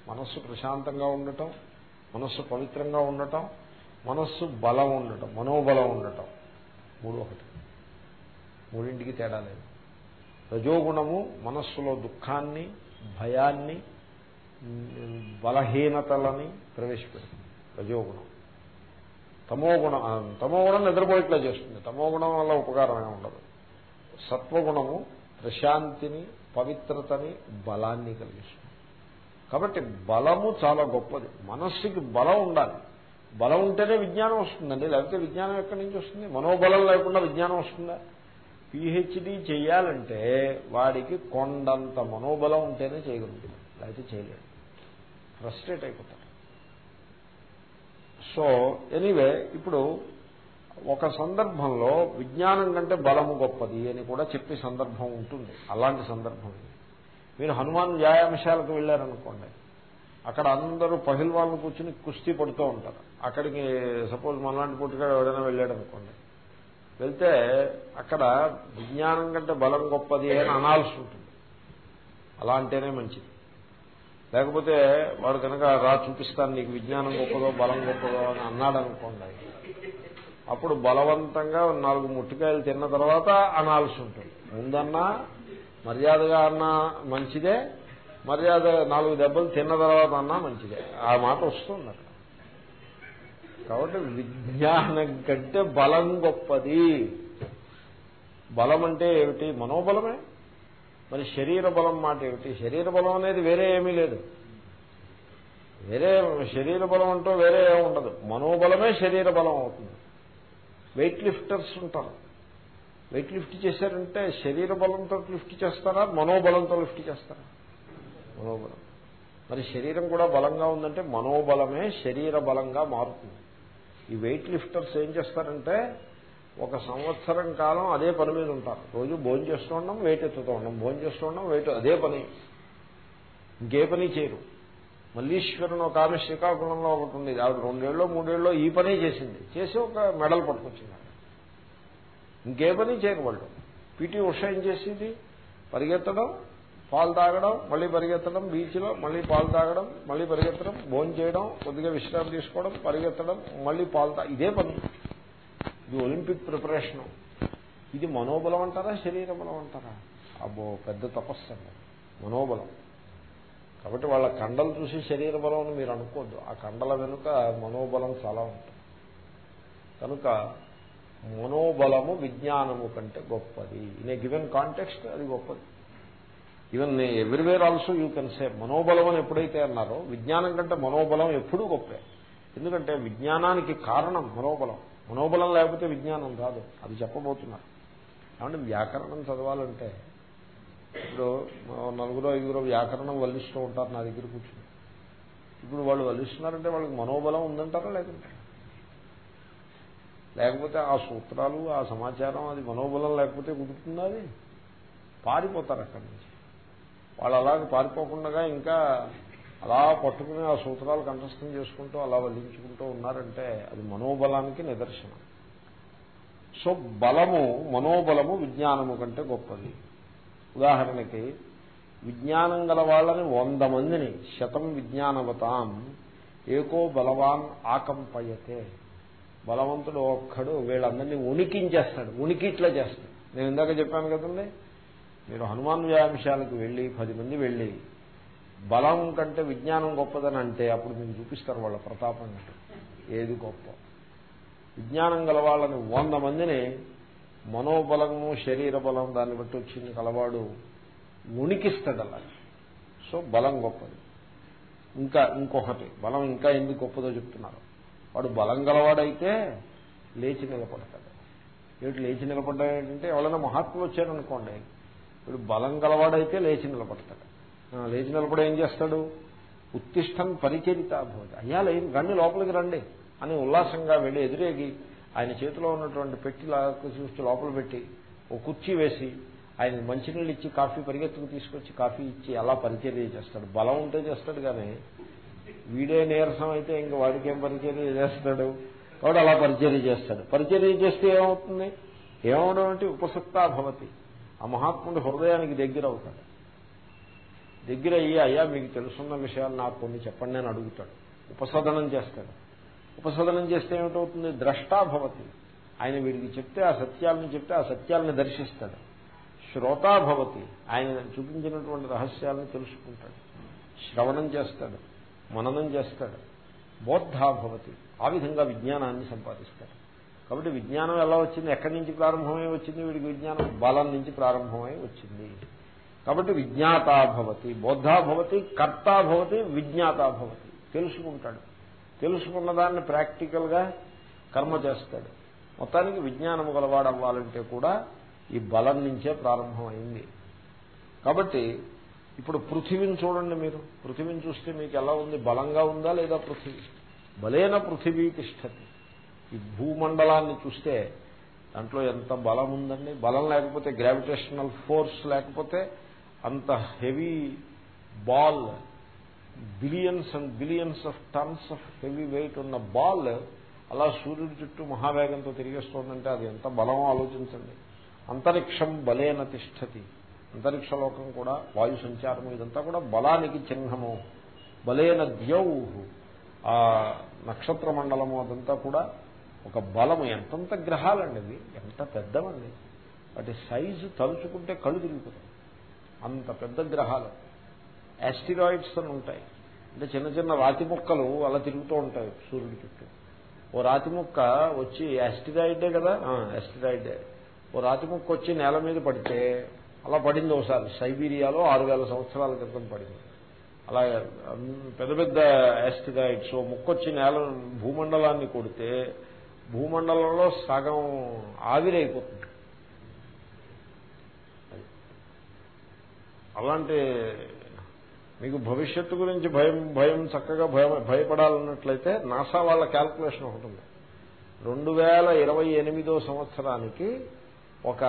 మనస్సు ప్రశాంతంగా ఉండటం మనస్సు పవిత్రంగా ఉండటం మనస్సు బలం ఉండటం మనోబలం ఉండటం. మూడు ఒకటి. మూడింటికి తేడా లేదు. రజోగుణము మనస్సులో దుఃఖాన్ని భయాన్ని బలహీనతలని ప్రవేశపెడుతుంది. రజోగుణం. తమోగుణం తమోగుణం నిద్రపోయేట్లా చేస్తుంది. తమోగుణం వల్ల ఉపకారమే ఉండదు. సత్వగుణము ప్రశాంతిని పవిత్రతని బలాన్ని కలిగిస్తుంది. కాబట్టి బలము చాలా గొప్పది. మనస్సుకి బలం ఉండాలి. బలం ఉంటేనే విజ్ఞానం వస్తుందండి. లేకపోతే విజ్ఞానం ఎక్కడి నుంచి వస్తుంది? మనోబలం లేకుండా విజ్ఞానం వస్తుందా? పిహెచ్డి చేయాలంటే వాడికి కొండంత మనోబలం ఉంటేనే చేయగలుగుతాడు. లేకపోతే చేయలేడు. ఫ్రస్ట్రేట్ అయిపోతాడు. సో ఎనీవే ఇప్పుడు ఒక సందర్భంలో విజ్ఞానం కంటే బలము గొప్పది అని కూడా చెప్పే సందర్భం ఉంటుంది. అలాంటి సందర్భం మీరు హనుమాన్ వ్యాయామశాలకు వెళ్ళారనుకోండి. అక్కడ అందరూ పహిల్వాళ్ళు కూర్చుని కుస్తీ పడుతూ ఉంటారు. అక్కడికి సపోజ్ మనలాంటి పుట్టుగా ఎవరైనా వెళ్ళాడు అనుకోండి వెళ్తే అక్కడ విజ్ఞానం కంటే బలం గొప్పది అని అనాల్సి ఉంటుంది. అలా అంటేనే మంచిది. లేకపోతే వాడు కనుక రా చూపిస్తాను నీకు విజ్ఞానం గొప్పదో బలం గొప్పదో అని అన్నాడు అనుకోండి అప్పుడు బలవంతంగా నాలుగు ముట్టికాయలు తిన్న తర్వాత అనాల్సి ఉంటుంది. ముందన్నా మర్యాదగా అన్నా మంచిదే మర్యాద నాలుగు దెబ్బలు తిన్న తర్వాత అన్నా మంచిదే. ఆ మాట వస్తుంది కాబట్టి విజ్ఞానం కంటే బలం గొప్పది. బలం అంటే ఏమిటి? మనోబలమే. మరి శరీర బలం మాట ఏమిటి? శరీర బలం అనేది వేరే ఏమీ లేదు. వేరే శరీర బలం అంటూ వేరే ఉండదు. మనోబలమే శరీర బలం అవుతుంది. వెయిట్ లిఫ్టర్స్ ఉంటారు. వెయిట్ లిఫ్ట్ చేశారంటే శరీర బలంతో లిఫ్ట్ చేస్తారా? మనోబలంతో లిఫ్ట్ చేస్తారా? మనోబలం. మరి శరీరం కూడా బలంగా ఉందంటే మనోబలమే శరీర బలంగా మారుతుంది. ఈ వెయిట్ లిఫ్టర్స్ ఏం చేస్తారంటే ఒక సంవత్సరం కాలం అదే పని మీద ఉంటారు. రోజు భోజనం చేస్తూ ఉండడం వెయిట్ ఎత్తుతూ ఉండడం. భోజనం చేస్తూ ఉండడం వెయిట్ అదే పని. ఇంకే పని చేయరు. మల్లీశ్వరుని ఒక ఆమె శ్రీకాకుళంలో ఒకటి ఉంది. ఆవిడ రెండేళ్ళు మూడేళ్ళు ఈ పని చేసింది. చేసి ఒక మెడల్ పట్టుకొచ్చింది. ఇంకే పని చేయరు వాళ్ళు. పీటీ ఉష ఏం చేసేది? పరిగెత్తడం పాలు తాగడం మళ్ళీ పరిగెత్తడం బీచ్లో మళ్ళీ పాలు తాగడం మళ్ళీ పరిగెత్తడం భోజనం చేయడం కొద్దిగా విశ్రాంతి తీసుకోవడం పరిగెత్తడం మళ్ళీ పాలు తా ఇదే పని ఇది ఒలింపిక్ ప్రిపరేషను. ఇది మనోబలం అంటారా శరీర బలం అంటారా? అబ్బో పెద్ద తపస్సు అండి. మనోబలం. కాబట్టి వాళ్ళ కండలు చూసి శరీర బలం అని మీరు అనుకోద్దు. ఆ కండల వెనుక మనోబలం చాలా ఉంటుంది. కనుక మనోబలము విజ్ఞానము కంటే గొప్పది. ఇన్ ఏ గివెన్ కాంటెక్స్ట్ అది గొప్పది. Even everywhere also you can say మనోబలం అని ఎప్పుడైతే అన్నారో విజ్ఞానం కంటే మనోబలం ఎప్పుడూ గొప్పే. ఎందుకంటే విజ్ఞానానికి కారణం మనోబలం. మనోబలం లేకపోతే విజ్ఞానం రాదు అది చెప్పబోతున్నారు. కాబట్టి వ్యాకరణం చదవాలంటే ఇప్పుడు నలుగురు ఐదుగురు వ్యాకరణం వల్లిస్తూ ఉంటారు నా దగ్గర కూర్చుని. ఇప్పుడు వాళ్ళు వల్లిస్తున్నారంటే వాళ్ళకి మనోబలం ఉందంటారా లేదంటే లేకపోతే ఆ సూత్రాలు ఆ సమాచారం అది మనోబలం లేకపోతే కుదురుతుందా అది? పారిపోతారు అక్కడి నుంచి. వాళ్ళు అలాగే పారిపోకుండా ఇంకా అలా పట్టుకుని ఆ సూత్రాలు కంఠస్థం చేసుకుంటూ అలా వల్లించుకుంటూ ఉన్నారంటే అది మనోబలానికి నిదర్శనం. సో బలము మనోబలము విజ్ఞానము కంటే గొప్పది. ఉదాహరణకి విజ్ఞానం గల వాళ్ళని వంద మందిని శతం విజ్ఞానవతాం ఏకో బలవాన్ ఆకంపయతే. బలవంతుడు ఒక్కడు వీళ్ళందరినీ ఉనికించేస్తాడు ఉనికిట్లా చేస్తాడు. నేను ఇందాక చెప్పాను కదండి మీరు హనుమాన్ వ్యాయామశాలకు వెళ్ళి పది మంది వెళ్ళి బలం కంటే విజ్ఞానం గొప్పదని అంటే అప్పుడు మీకు చూపిస్తారు వాళ్ళ ప్రతాపం ఏది గొప్ప? విజ్ఞానం గల వాళ్ళని వంద మందిని మనోబలము శరీర బలం దాన్ని బట్టి వచ్చింది కలవాడు ఉణికిస్తాడు అలా సో బలం గొప్పది. ఇంకా ఇంకొకటి బలం ఇంకా ఎందుకు గొప్పదో చెప్తున్నారు. వాడు బలం గలవాడైతే లేచి నిలబడతాడు. ఏమిటి లేచి నిలబడ్డా ఏంటంటే ఎవరైనా మహాత్ములు వచ్చారనుకోండి వీడు బలం గలవాడైతే లేచి నిలబడతాడు. లేచి నిలబడి ఏం చేస్తాడు? ఉత్తిష్టం పరిచరిత భవతి అయ్యా లేదు రండి లోపలికి రండి అని ఉల్లాసంగా వెళ్ళి ఎదురేగి ఆయన చేతిలో ఉన్నటువంటి పెట్టి చూసి లోపల పెట్టి ఓ కుర్చీ వేసి ఆయన మంచినీళ్ళు ఇచ్చి కాఫీ పరిగెత్తుకు తీసుకొచ్చి కాఫీ ఇచ్చి అలా పరిచర్య చేస్తాడు. బలం ఉంటే చేస్తాడు కానీ వీడే నీరసం అయితే ఇంక వాడికి ఏం పరిచర్య చేస్తాడు? కాబట్టి అలా పరిచర్య చేస్తాడు. పరిచర్య చేస్తే ఏమవుతుంది? ఏమవడం అంటే ఉపసక్తా భవతి. ఆ మహాత్ముడి హృదయానికి దగ్గర అవుతాడు దగ్గర అయ్యి అయ్యా మీకు తెలుసున్న విషయాలు నాకు కొన్ని చెప్పండి అని అడుగుతాడు. ఉపసదనం చేస్తాడు. ఉపసదనం చేస్తే ఏమిటవుతుంది? ద్రష్టాభవతి ఆయన వీడికి చెప్తే ఆ సత్యాలను చెప్తే ఆ సత్యాలను దర్శిస్తాడు. శ్రోతాభవతి ఆయన చూపించినటువంటి రహస్యాలను తెలుసుకుంటాడు. శ్రవణం చేస్తాడు. మననం చేస్తాడు. బోద్ధాభవతి. ఆ విధంగా విజ్ఞానాన్ని సంపాదిస్తాడు. కాబట్టి విజ్ఞానం ఎలా వచ్చింది? ఎక్కడి నుంచి ప్రారంభమై వచ్చింది వీడికి విజ్ఞానం? బలం నుంచి ప్రారంభమై వచ్చింది. కాబట్టి విజ్ఞాతాభవతి బోద్ధాభవతి కర్తాభవతి విజ్ఞాతాభవతి తెలుసుకుంటాడు. తెలుసుకున్న దాన్ని ప్రాక్టికల్గా కర్మ చేస్తాడు. మొత్తానికి విజ్ఞానము గలవాడు అవ్వాలంటే కూడా ఈ బలం నుంచే ప్రారంభమైంది. కాబట్టి ఇప్పుడు పృథివీని చూడండి మీరు. పృథివీని చూస్తే మీకు ఎలా ఉంది? బలంగా ఉందా లేదా పృథివీ? బలేన పృథివీ తిష్టతి. ఈ భూమండలాన్ని చూస్తే దాంట్లో ఎంత బలం ఉందండి? బలం లేకపోతే గ్రావిటేషనల్ ఫోర్స్ లేకపోతే అంత heavy ball billions and billions of tons of heavy weight ఉన్న బాల్ అలా సూర్యుడి చుట్టూ మహావేగంతో తిరిగేస్తోందంటే అది ఎంత బలం ఆలోచించండి. అంతరిక్షం బలేన తిష్టతి. అంతరిక్షలోకం కూడా వాయు సంచారము ఇదంతా కూడా బలానికి చిహ్నము. బలేన ద్యౌ ఆ నక్షత్ర మండలము అదంతా కూడా ఒక బలము ఎంతంత గ్రహాలండి ఇవి ఎంత పెద్దవండి? వాటి సైజు తలుచుకుంటే కళ్ళు తిరుగుతుంది అంత పెద్ద గ్రహాలు. యాస్టిరాయిడ్స్ అని ఉంటాయి. అంటే చిన్న చిన్న రాతి ముక్కలు అలా తిరుగుతూ ఉంటాయి సూర్యుడి చుట్టూ. ఓ రాతి ముక్క వచ్చి యాస్టిరాయిడే కదా? యాస్టిరాయిడే ఓ రాతి ముక్క వచ్చి నేల మీద పడితే అలా పడింది ఒకసారి. సైబీరియాలో ఆరు వేల సంవత్సరాల క్రితం పడింది. అలా పెద్ద పెద్ద యాస్టిరాయిడ్స్ ఓ ముక్కొచ్చి నేల భూమండలాన్ని కొడితే భూమండలంలో సగం ఆవిరైపోతుంది అలాంటి మీకు భవిష్యత్తు గురించి భయం భయం చక్కగా భయం భయపడాలన్నట్లయితే నాసా వాళ్ళ క్యాల్కులేషన్ ఒకటి ఉంది. రెండు వేల ఇరవై ఎనిమిదో సంవత్సరానికి ఒక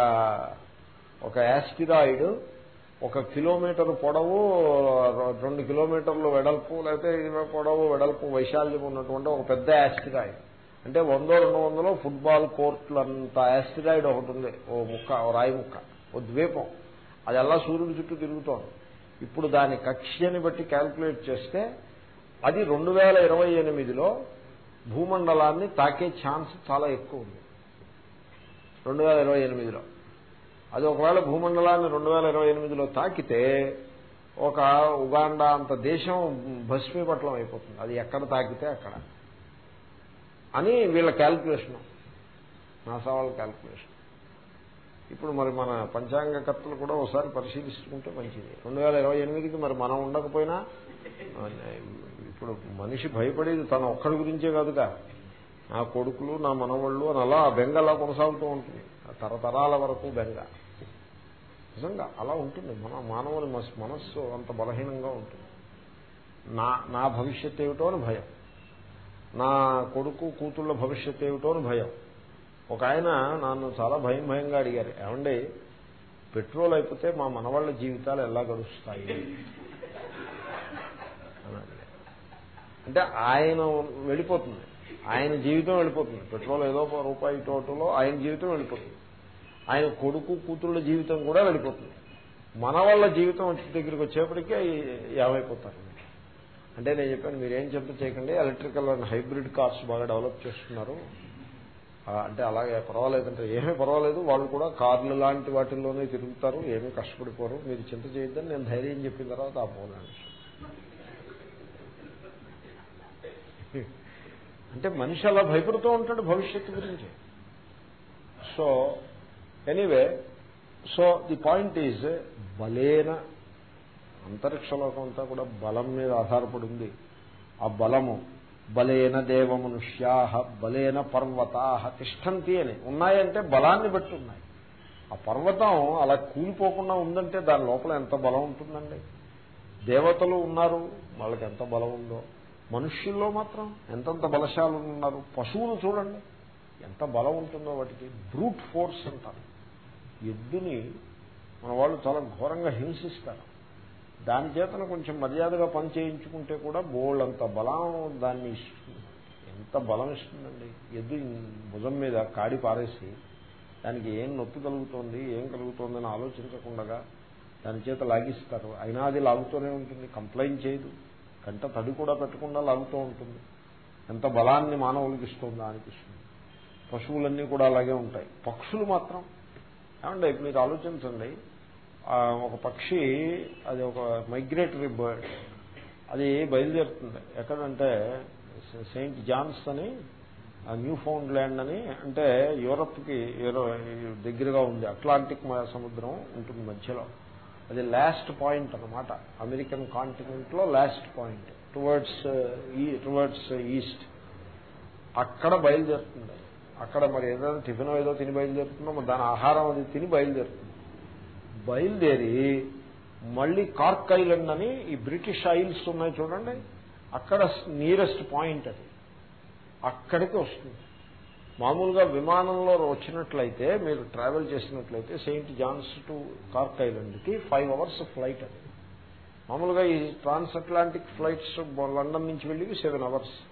ఒక యాస్టిరాయిడ్ ఒక కిలోమీటర్ పొడవు రెండు కిలోమీటర్లు వెడల్పు లేకపోతే పొడవు వెడల్పు వైశాల్యం ఉన్నటువంటి ఒక పెద్ద యాస్టిరాయిడ్ అంటే వందో రెండు వందలో ఫుట్బాల్ కోర్టులంత యాస్టిరాయిడ్ ఒకటి ఉంది. ఓ ముక్క ఓ రాయి ముక్క ఓ ద్వీపం. అది అలా సూర్యుడి చుట్టూ తిరుగుతోంది. ఇప్పుడు దాని కక్ష్యని బట్టి క్యాల్కులేట్ చేస్తే అది రెండు వేల ఇరవై ఎనిమిదిలో భూమండలాన్ని తాకే ఛాన్స్ చాలా ఎక్కువ ఉంది. రెండు వేల ఇరవై ఎనిమిదిలో. అది ఒకవేళ భూమండలాన్ని రెండు వేల ఇరవై ఎనిమిదిలో తాకితే ఒక ఉగాండా అంత దేశం భస్మీపట్లం అయిపోతుంది. అది ఎక్కడ తాకితే అక్కడ. అని వీళ్ళ క్యాల్కులేషన్. నాసా వాళ్ళ క్యాల్కులేషన్. ఇప్పుడు మరి మన పంచాంగకర్తలు కూడా ఒకసారి పరిశీలిస్తుంటే మంచిది. రెండు వేల ఇరవై ఎనిమిదికి మరి మనం ఉండకపోయినా ఇప్పుడు మనిషి భయపడేది తన ఒక్కడి గురించే కాదుగా. నా కొడుకులు నా మనవాళ్ళు అని అలా బెంగ అలా కొనసాగుతూ ఉంటుంది. తరతరాల వరకు బెంగ. నిజంగా అలా ఉంటుంది. మన మానవుని మనస్సు అంత బలహీనంగా ఉంటుంది. నా నా భవిష్యత్ ఏమిటో అని భయం. నా కొడుకు కూతుళ్ళ భవిష్యత్ ఏమిటో అని భయం. ఒక ఆయన నన్ను చాలా భయం భయంగా అడిగారు. ఏమండి పెట్రోల్ అయిపోతే మా మనవాళ్ళ జీవితాలు ఎలా గడుస్తాయి? అంటే ఆయన వెళ్ళిపోతుంది. ఆయన జీవితం వెళ్ళిపోతుంది. పెట్రోల్ ఏదో రూపాయి టోటలో ఆయన జీవితం వెళ్ళిపోతుంది. ఆయన కొడుకు కూతుళ్ళ జీవితం కూడా వెళ్ళిపోతుంది. మన వాళ్ళ జీవితం దగ్గరికి వచ్చేప్పటికీ ఏమైపోతారు అంటే నేను చెప్పాను మీరేం చెప్తే చేయకండి. ఎలక్ట్రికల్ అండ్ హైబ్రిడ్ కార్స్ బాగా డెవలప్ చేస్తున్నారు. అంటే అలాగే పర్వాలేదంటే ఏమీ పర్వాలేదు. వాళ్ళు కూడా కార్లు లాంటి వాటిల్లోనే తిరుగుతారు ఏమీ కష్టపడిపోరు. మీరు చింత చేయొద్దని నేను ధైర్యం చెప్పిన తర్వాత ఆ పోలాను అంటే మనిషి అలా భయపడుతూ ఉంటాడు భవిష్యత్తు గురించి. So anyway so the point is బలేన అంతరిక్షలోకం అంతా కూడా బలం మీద ఆధారపడి ఉంది ఆ బలము బలేన దేవ మనుష్యా బలేన పర్వతా తిష్టంతి అని. ఉన్నాయంటే బలాన్ని బట్టి ఉన్నాయి. ఆ పర్వతం అలా కూలిపోకుండా ఉందంటే దాని లోపల ఎంత బలం ఉంటుందండి? దేవతలు ఉన్నారు వాళ్ళకి ఎంత బలం ఉందో. మనుష్యుల్లో మాత్రం ఎంతంత బలశాలు ఉన్నారు? పశువులు చూడండి. ఎంత బలం ఉంటుందో వాటికి. బ్రూట్ ఫోర్స్ అంటారు. ఎద్దుని మన వాళ్ళు చాలా ఘోరంగా హింసిస్తారు. దాని చేతను కొంచెం మర్యాదగా పని చేయించుకుంటే కూడా బోళ్ళంత బలం దాన్ని ఇస్తుంది ఎంత బలం ఇస్తుందండి. ఎద్దు భుజం మీద కాడి పారేసి దానికి ఏం నొప్పి కలుగుతోంది ఏం కలుగుతోందని ఆలోచించకుండా దాని చేత లాగిస్తారు. అయినా అది లాగుతూనే ఉంటుంది కంప్లైంట్ చేయదు. కంట తడి కూడా పెట్టకుండా లాగుతూ ఉంటుంది. ఎంత బలాన్ని మానవులకి ఇస్తుందా అనిపిస్తుంది. పశువులన్నీ కూడా అలాగే ఉంటాయి. పక్షులు మాత్రం. ఏమంటే మీరు ఆలోచించండి. ఒక పక్షి అది ఒక మైగ్రేటరీ బర్డ్ అది బయలుదేరుతుంది. ఎక్కడంటే సెయింట్ జాన్స్ అని న్యూ ఫౌండ్ ల్యాండ్ అని అంటే యూరప్కి దగ్గరగా ఉంది. అట్లాంటిక్ సముద్రం ఉంటుంది మధ్యలో. అది లాస్ట్ పాయింట్ అనమాట American కాంటినెంట్లో last point towards towards east అక్కడ బయలుదేరుతుంది. అక్కడ మరి ఏదైనా టిఫిన్ ఏదో తిని బయలుదేరుతుందో దాని ఆహారం అది తిని బయలుదేరుతుంది. బయలుదేరి మళ్ళీ కార్క్ ఐలండ్ అని ఈ బ్రిటిష్ ఐల్స్ ఉన్నాయి చూడండి. అక్కడ నియరెస్ట్ పాయింట్ అది. అక్కడికి వస్తుంది. మామూలుగా విమానంలో వచ్చినట్లయితే మీరు ట్రావెల్ చేసినట్లయితే సెయింట్ జాన్స్ టు కార్క్ ఐలండ్కి ఫైవ్ అవర్స్ ఫ్లైట్ అది. మామూలుగా ఈ ట్రాన్స్ అట్లాంటిక్ ఫ్లైట్స్ లండన్ నుంచి వెళ్ళి సెవెన్ అవర్స్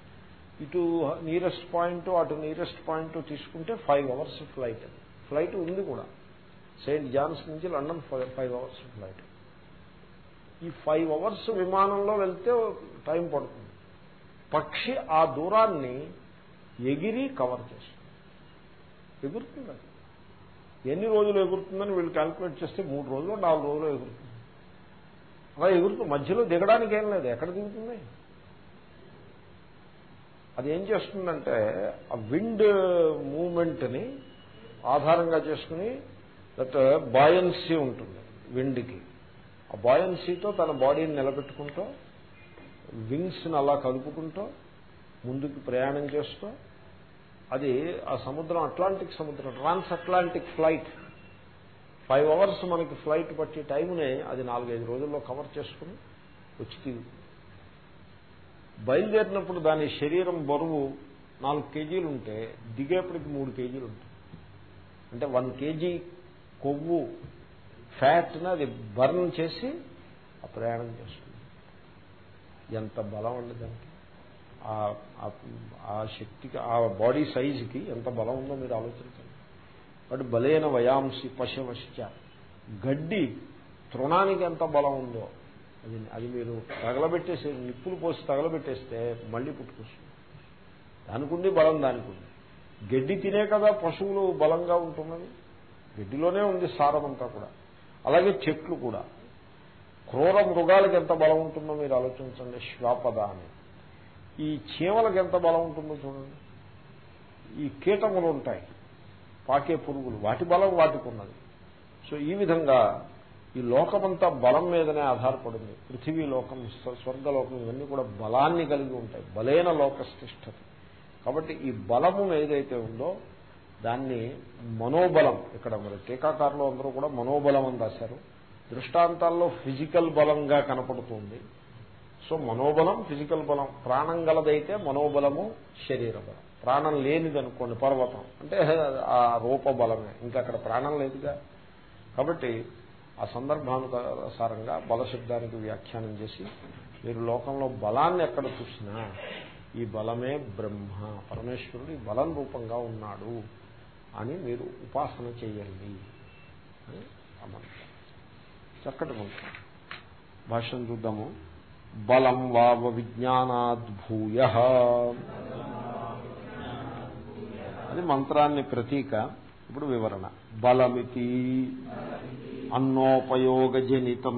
ఇటు నియరెస్ట్ పాయింట్ అటు నియరెస్ట్ పాయింట్ తీసుకుంటే ఫైవ్ అవర్స్ ఫ్లైట్ అది. ఫ్లైట్ ఉంది కూడా. సెయింట్ జాన్స్ నుంచి లండన్ ఫైవ్ అవర్స్ ఫ్లైట్. ఈ ఫైవ్ అవర్స్ విమానంలో వెళ్తే టైం పడుతుంది. పక్షి ఆ దూరాన్ని ఎగిరి కవర్ చేస్తుంది. ఎగురుతుంది అది. ఎన్ని రోజులు ఎగురుతుందని వీళ్ళు క్యాల్కులేట్ చేస్తే మూడు రోజులు నాలుగు రోజులు ఎగురుతుంది. అలా ఎగురుతుంది మధ్యలో దిగడానికి ఏం లేదు ఎక్కడ దిగుతుంది? అది ఏం చేస్తుందంటే ఆ విండ్ మూమెంట్ని ఆధారంగా చేసుకుని దట్ బాయన్సీ ఉంటుంది విండ్కి. ఆ బాయన్సీతో తన బాడీని నిలబెట్టుకుంటూ వింగ్స్ని అలా కలుపుకుంటూ ముందుకు ప్రయాణం చేస్తూ అది ఆ సముద్రం అట్లాంటిక్ సముద్రం ట్రాన్స్ అట్లాంటిక్ ఫ్లైట్. ఫైవ్ అవర్స్ మనకి ఫ్లైట్ పట్టే టైంని అది నాలుగైదు రోజుల్లో కవర్ చేసుకుని వచ్చి తిరుగుతుంది. బయలుదేరినప్పుడు దాని శరీరం బరువు నాలుగు కేజీలు ఉంటే దిగేపటికి మూడు కేజీలు ఉంటుంది అంటే వన్ కేజీ కొవ్వు ఫ్యాట్ని అది బర్న్ చేసి ఆ ప్రయాణం చేస్తుంది. ఎంత బలం ఉంది దానికి. ఆ శక్తికి ఆ బాడీ సైజుకి ఎంత బలం ఉందో మీరు ఆలోచించండి. బట్ బలైన వయాంసి పశవశ్చ. గడ్డి తృణానికి ఎంత బలం ఉందో అది అది మీరు తగలబెట్టేసి నిప్పులు పోసి తగలబెట్టేస్తే మళ్ళీ పుట్టుకొస్తుంది. దానికి ఉంది బలం దానికి ఉంది. గడ్డి తినే కదా పశువులు బలంగా ఉంటున్నది. గడ్డిలోనే ఉంది సారమంతా కూడా. అలాగే చెట్లు కూడా. క్రూర మృగాలకు ఎంత బలం ఉంటుందో మీరు ఆలోచించండి శ్వాపద అని. ఈ చీమలకు ఎంత బలం ఉంటుందో చూడండి. ఈ కీటములు ఉంటాయి పాకే పురుగులు. వాటి బలం వాటికి ఉన్నది సో ఈ విధంగా ఈ లోకమంతా బలం మీదనే ఆధారపడింది. పృథివీ లోకం స్వర్గలోకం ఇవన్నీ కూడా బలాన్ని కలిగి ఉంటాయి. బలైన లోకస్తిష్టత కాబట్టి ఈ బలము ఏదైతే ఉందో దాన్ని మనోబలం ఇక్కడ మరి టీకాకారులు అందరూ కూడా మనోబలం అని రాశారు. దృష్టాంతాల్లో ఫిజికల్ బలంగా కనపడుతుంది. సో మనోబలం ఫిజికల్ బలం ప్రాణం గలదైతే మనోబలము శరీర బలం. ప్రాణం లేనిదనుకోండి పర్వతం. అంటే ఆ రూప బలమే ఇంకా అక్కడ ప్రాణం లేదుగా. కాబట్టి ఆ సందర్భానుసారంగా బలశబ్దానికి వ్యాఖ్యానం చేసి మీరు లోకంలో బలాన్ని ఎక్కడ చూసినా ఈ బలమే బ్రహ్మ. పరమేశ్వరుడు ఈ బలం రూపంగా ఉన్నాడు. అని మీరు ఉపాసన చేయండి. అని మంత్రం చక్కటి మంత్రం. భాష్యం చూద్దాము. బలం వావ విజ్ఞానాద్భూయ అది మంత్రాన్ని ప్రతీక. ఇప్పుడు వివరణ. బలమితి అన్నోపయోగజనితం.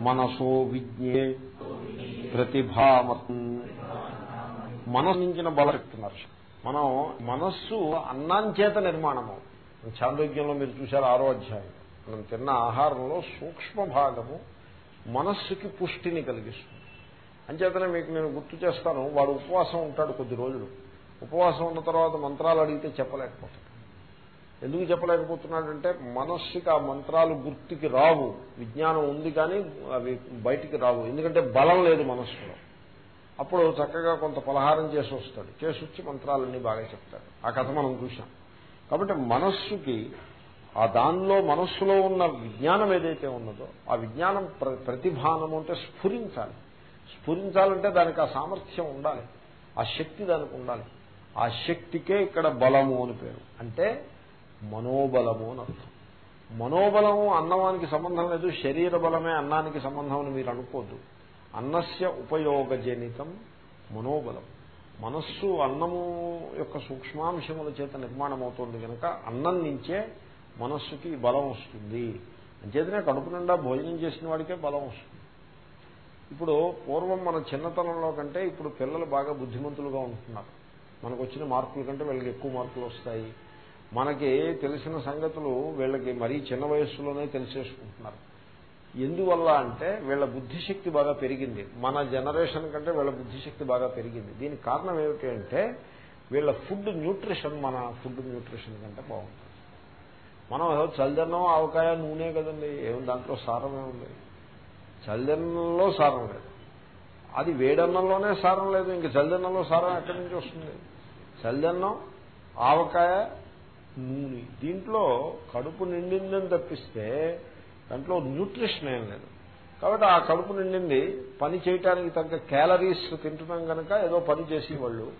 మనసో విజ్ఞే ప్రతిభామతం. మనసు నుంచిన బలం చెప్తున్నారు. మనం మనస్సు అన్నాంచేత నిర్మాణము. చాంద్రోగ్యంలో మీరు చూశారు ఆరో అధ్యాయం. మనం తిన్న ఆహారంలో సూక్ష్మ భాగము మనస్సుకి పుష్టిని కలిగిస్తుంది. అంచేతనే మీకు నేను గుర్తు చేస్తాను వాడు ఉపవాసం ఉంటాడు కొద్ది రోజులు. ఉపవాసం ఉన్న తర్వాత మంత్రాలు అడిగితే చెప్పలేకపోతాడు. ఎందుకు చెప్పలేకపోతున్నాడంటే మనస్సుకి ఆ మంత్రాలు గుర్తుకి రావు. విజ్ఞానం ఉంది కానీ అవి బయటికి రావు. ఎందుకంటే బలం లేదు మనస్సులో. అప్పుడు చక్కగా కొంత పలహారం చేసి వస్తాడు. చేసి వచ్చి మంత్రాలన్నీ బాగా చెప్తాడు. ఆ కథ మనం చూసాం కాబట్టి మనస్సుకి ఆ దానిలో మనస్సులో ఉన్న విజ్ఞానం ఏదైతే ఉన్నదో ఆ విజ్ఞానం ప్రతిభానము అంటే స్ఫురించాలి. స్ఫురించాలంటే దానికి ఆ సామర్థ్యం ఉండాలి. ఆ శక్తి దానికి ఉండాలి. ఆ శక్తికే ఇక్కడ బలము అని పేరు. అంటే మనోబలము అని అర్థం. మనోబలము అన్నవానికి సంబంధం లేదు శరీర బలమే అన్నానికి సంబంధం అని మీరు అనుకోద్దు. అన్నస్య ఉపయోగజనితం మనోబలం. మనస్సు అన్నము యొక్క సూక్ష్మాంశముల చేత నిర్మాణం అవుతుంది కనుక అన్నం నుంచే మనస్సుకి బలం వస్తుంది. అంచేతనే కడుపు నిండా భోజనం చేసిన వాడికే బలం వస్తుంది. ఇప్పుడు పూర్వం మన చిన్నతనంలో కంటే ఇప్పుడు పిల్లలు బాగా బుద్ధిమంతులుగా ఉంటున్నారు. మనకు వచ్చిన మార్కుల కంటే వీళ్ళకి ఎక్కువ మార్కులు వస్తాయి. మనకి తెలిసిన సంగతులు వీళ్ళకి మరీ చిన్న వయస్సులోనే తెలిసేసుకుంటున్నారు. ఎందువల్ల అంటే వీళ్ళ బుద్ధిశక్తి బాగా పెరిగింది. మన జనరేషన్ కంటే వీళ్ళ బుద్ధిశక్తి బాగా పెరిగింది. దీనికి కారణం ఏమిటి అంటే వీళ్ళ ఫుడ్ న్యూట్రిషన్ మన ఫుడ్ న్యూట్రిషన్ కంటే బాగుంటుంది మనం ఏదో చల్దన్నం ఆవకాయ నూనె కదండి. ఏమి దాంట్లో సారం ఏముంది? చల్దన్నంలో సారం లేదు. అది వేడన్నంలోనే సారం లేదు. ఇంక చల్దన్నంలో సారం ఎక్కడి నుంచి వస్తుంది? చల్దన్నం ఆవకాయ నూనె. దీంట్లో కడుపు నిండిందని తప్పిస్తే దాంట్లో న్యూట్రిషన్ ఏం లేదు. కాబట్టి ఆ కడుపు నిండింది. పని చేయటానికి తగ్గ క్యాలరీస్ తింటున్నాం కనుక ఏదో పని చేసేవాళ్ళు.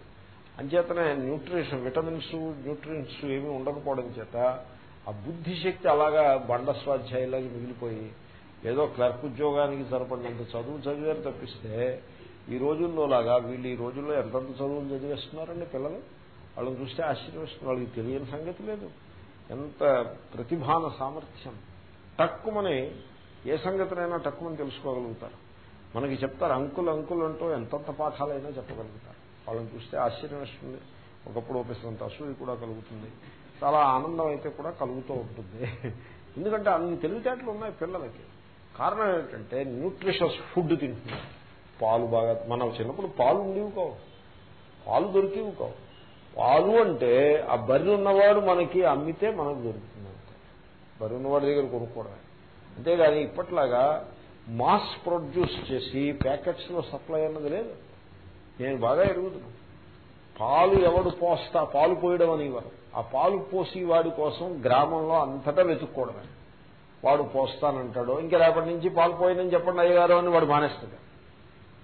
అంచేతనే న్యూట్రిషన్ విటమిన్స్ న్యూట్రిన్స్ ఏమీ ఉండకపోవడం చేత ఆ బుద్ధిశక్తి అలాగా బండ స్వాధ్యాయులాగా మిగిలిపోయి ఏదో క్లర్క్ ఉద్యోగానికి సరిపడినంత చదువు చదివారు తప్పిస్తే ఈ రోజుల్లో లాగా వీళ్ళు ఈ రోజుల్లో ఎంతంత చదువులు చదివేస్తున్నారండి పిల్లలు? వాళ్ళని చూస్తే ఆశ్చర్యవేస్తుంది వాళ్ళకి తెలియని సంగతి లేదు. ఎంత ప్రతిభాన సామర్థ్యం. టక్కుమని ఏ సంగతినైనా టక్కుమని తెలుసుకోగలుగుతారు. మనకి చెప్తారు అంకులు అంకులు అంటూ ఎంతంత పాఠాలైనా చెప్పగలుగుతారు. వాళ్ళని చూస్తే ఆశ్చర్యం వస్తుంది. ఒకప్పుడు ఒప్పిస్తున్నంత అసూయ కూడా కలుగుతుంది. చాలా ఆనందం అయితే కూడా కలుగుతూ ఉంటుంది. ఎందుకంటే అన్ని తెలివితేటలు ఉన్నాయి పిల్లలకి. కారణం ఏంటంటే న్యూట్రిషస్ ఫుడ్ తింటున్నారు పాలు బాగా మన చిన్నప్పుడు పాలు ఉండేవి కావు. పాలు దొరికేవి కావు. పాలు అంటే ఆ బర్రె ఉన్నవాడు మనకి అమ్మితే మనకు దొరుకుతుంది. బరువున్న ఉన్నవాడి దగ్గర కొనుక్కోవడమే. అంతేగాని ఇప్పట్లాగా మాస్ ప్రొడ్యూస్ చేసి ప్యాకెట్స్లో సప్లై అన్నది లేదు. నేను బాగా ఎరుగుతున్నాను పాలు ఎవడు పోస్తా పాలు పోయడం అనేవారు ఆ పాలు పోసి వాడి కోసం గ్రామంలో అంతటా వెతుక్కోవడమే. వాడు పోస్తానంటాడు ఇంకా రేపటి నుంచి పాలు పోయిందని చెప్పండి అయ్యగారు అని వాడు మానేస్తాడు.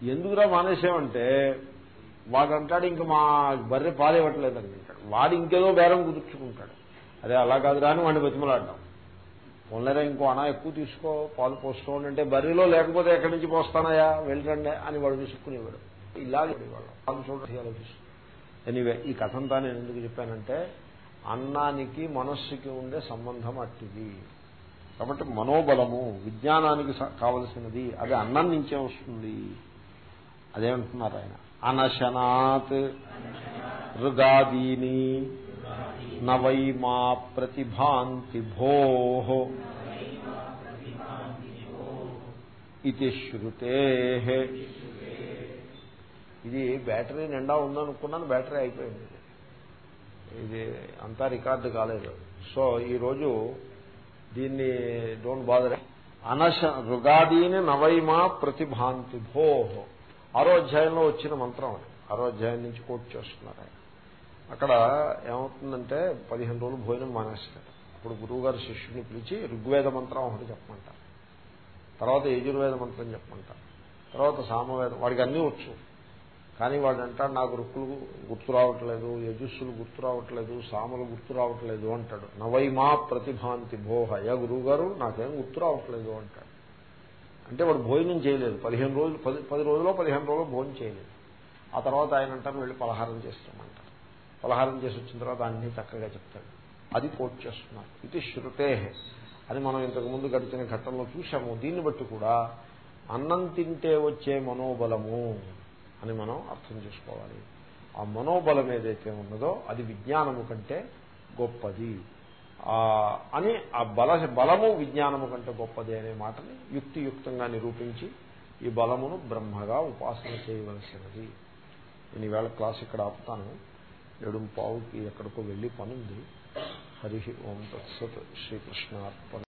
ఎందుకురా మానేసామంటే వాడు అంటాడు ఇంక మా బర్రె పాలు ఇవ్వట్లేదని అంటాడు. వాడు ఇంకేదో బేరం కుదుర్చుకుంటాడు. అదే అలా కాదు కానీ వాడిని బతిమలాడ్డాం. పోన్లేరా ఇంకో అనా ఎక్కువ తీసుకో పాలు పోసుకోండి అంటే బర్రెలో లేకపోతే ఎక్కడి నుంచి పోస్తానయా వెళ్ళండి అని వాడు విసుక్కునేవాడు. ఇలాగే వాళ్ళు పాలు చూడండి ఆలోచిస్తుంది ఎనీవే ఈ కథంతా నేను ఎందుకు చెప్పానంటే అన్నానికి మనస్సుకి ఉండే సంబంధం అట్టిది. కాబట్టి మనోబలము విజ్ఞానానికి కావలసినది అది అన్నం నుంచే వస్తుంది. అదేమంటున్నారు ఆయన? అనశనాత్. రుగాదీని. నవై మా ప్రతిభాంతి భో ఇది శృతే ఇది బ్యాటరీ నిండా ఉందనుకున్నాను బ్యాటరీ అయిపోయింది. ఇది అంతా రికార్డు కాలేదు. సో ఈరోజు దీన్ని డోంట్ బాదర్. అనశ రుగాదీని నవైమా ప్రతిభాంతి భో. ఆరో అధ్యాయంలో వచ్చిన మంత్రం ఆరో అధ్యాయం నుంచి కోట్ చేస్తున్నారు ఆయన. అక్కడ ఏమవుతుందంటే పదిహేను రోజులు భోజనం మానేస్తారు. అప్పుడు గురువుగారు శిష్యుని పిలిచి ఋగ్వేద మంత్రం ఒకటి చెప్పమంటారు. తర్వాత యజుర్వేద మంత్రం చెప్పమంటారు. తర్వాత సామవేదం వాడికి అన్నీ వచ్చు. కానీ వాడు అంటాడు నాకు రుక్కులు గుర్తు రావట్లేదు యజుస్సులు గుర్తు రావట్లేదు సాములు గుర్తు రావట్లేదు అంటాడు. నవైమా ప్రతిభాంతి భోహ యా గురువు గారు నాకేం గుర్తు రావట్లేదు అంటాడు. అంటే వాడు భోజనం చేయలేదు. పదిహేను రోజులు పది పది రోజుల్లో పదిహేను రోజులు భోజనం చేయలేదు. ఆ తర్వాత ఆయన అంటారు వెళ్ళి పలహారం చేస్తాం పలహారం చేసి వచ్చిన తర్వాత అన్నీ చక్కగా చెప్తాడు. అది కోట్ చేస్తున్నారు ఇది శృతే. అని మనం ఇంతకుముందు గడిచిన ఘట్టంలో చూసాము దీన్ని బట్టి కూడా అన్నం తింటే వచ్చే మనోబలము అని మనం అర్థం చేసుకోవాలి. ఆ మనోబలం ఏదైతే ఉన్నదో అది విజ్ఞానము కంటే గొప్పది. అని ఆ బల బలము విజ్ఞానము కంటే గొప్పది అనే మాటని యుక్తియుక్తంగా నిరూపించి ఈ బలమును బ్రహ్మగా ఉపాసన చేయవలసినది. నేను ఈవేళ క్లాస్ ఇక్కడ ఆపుతాను. పావుకి ఎక్కడికో వెళ్ళి పనుంది. హరి ఓం తత్సత్ శ్రీకృష్ణార్పణ.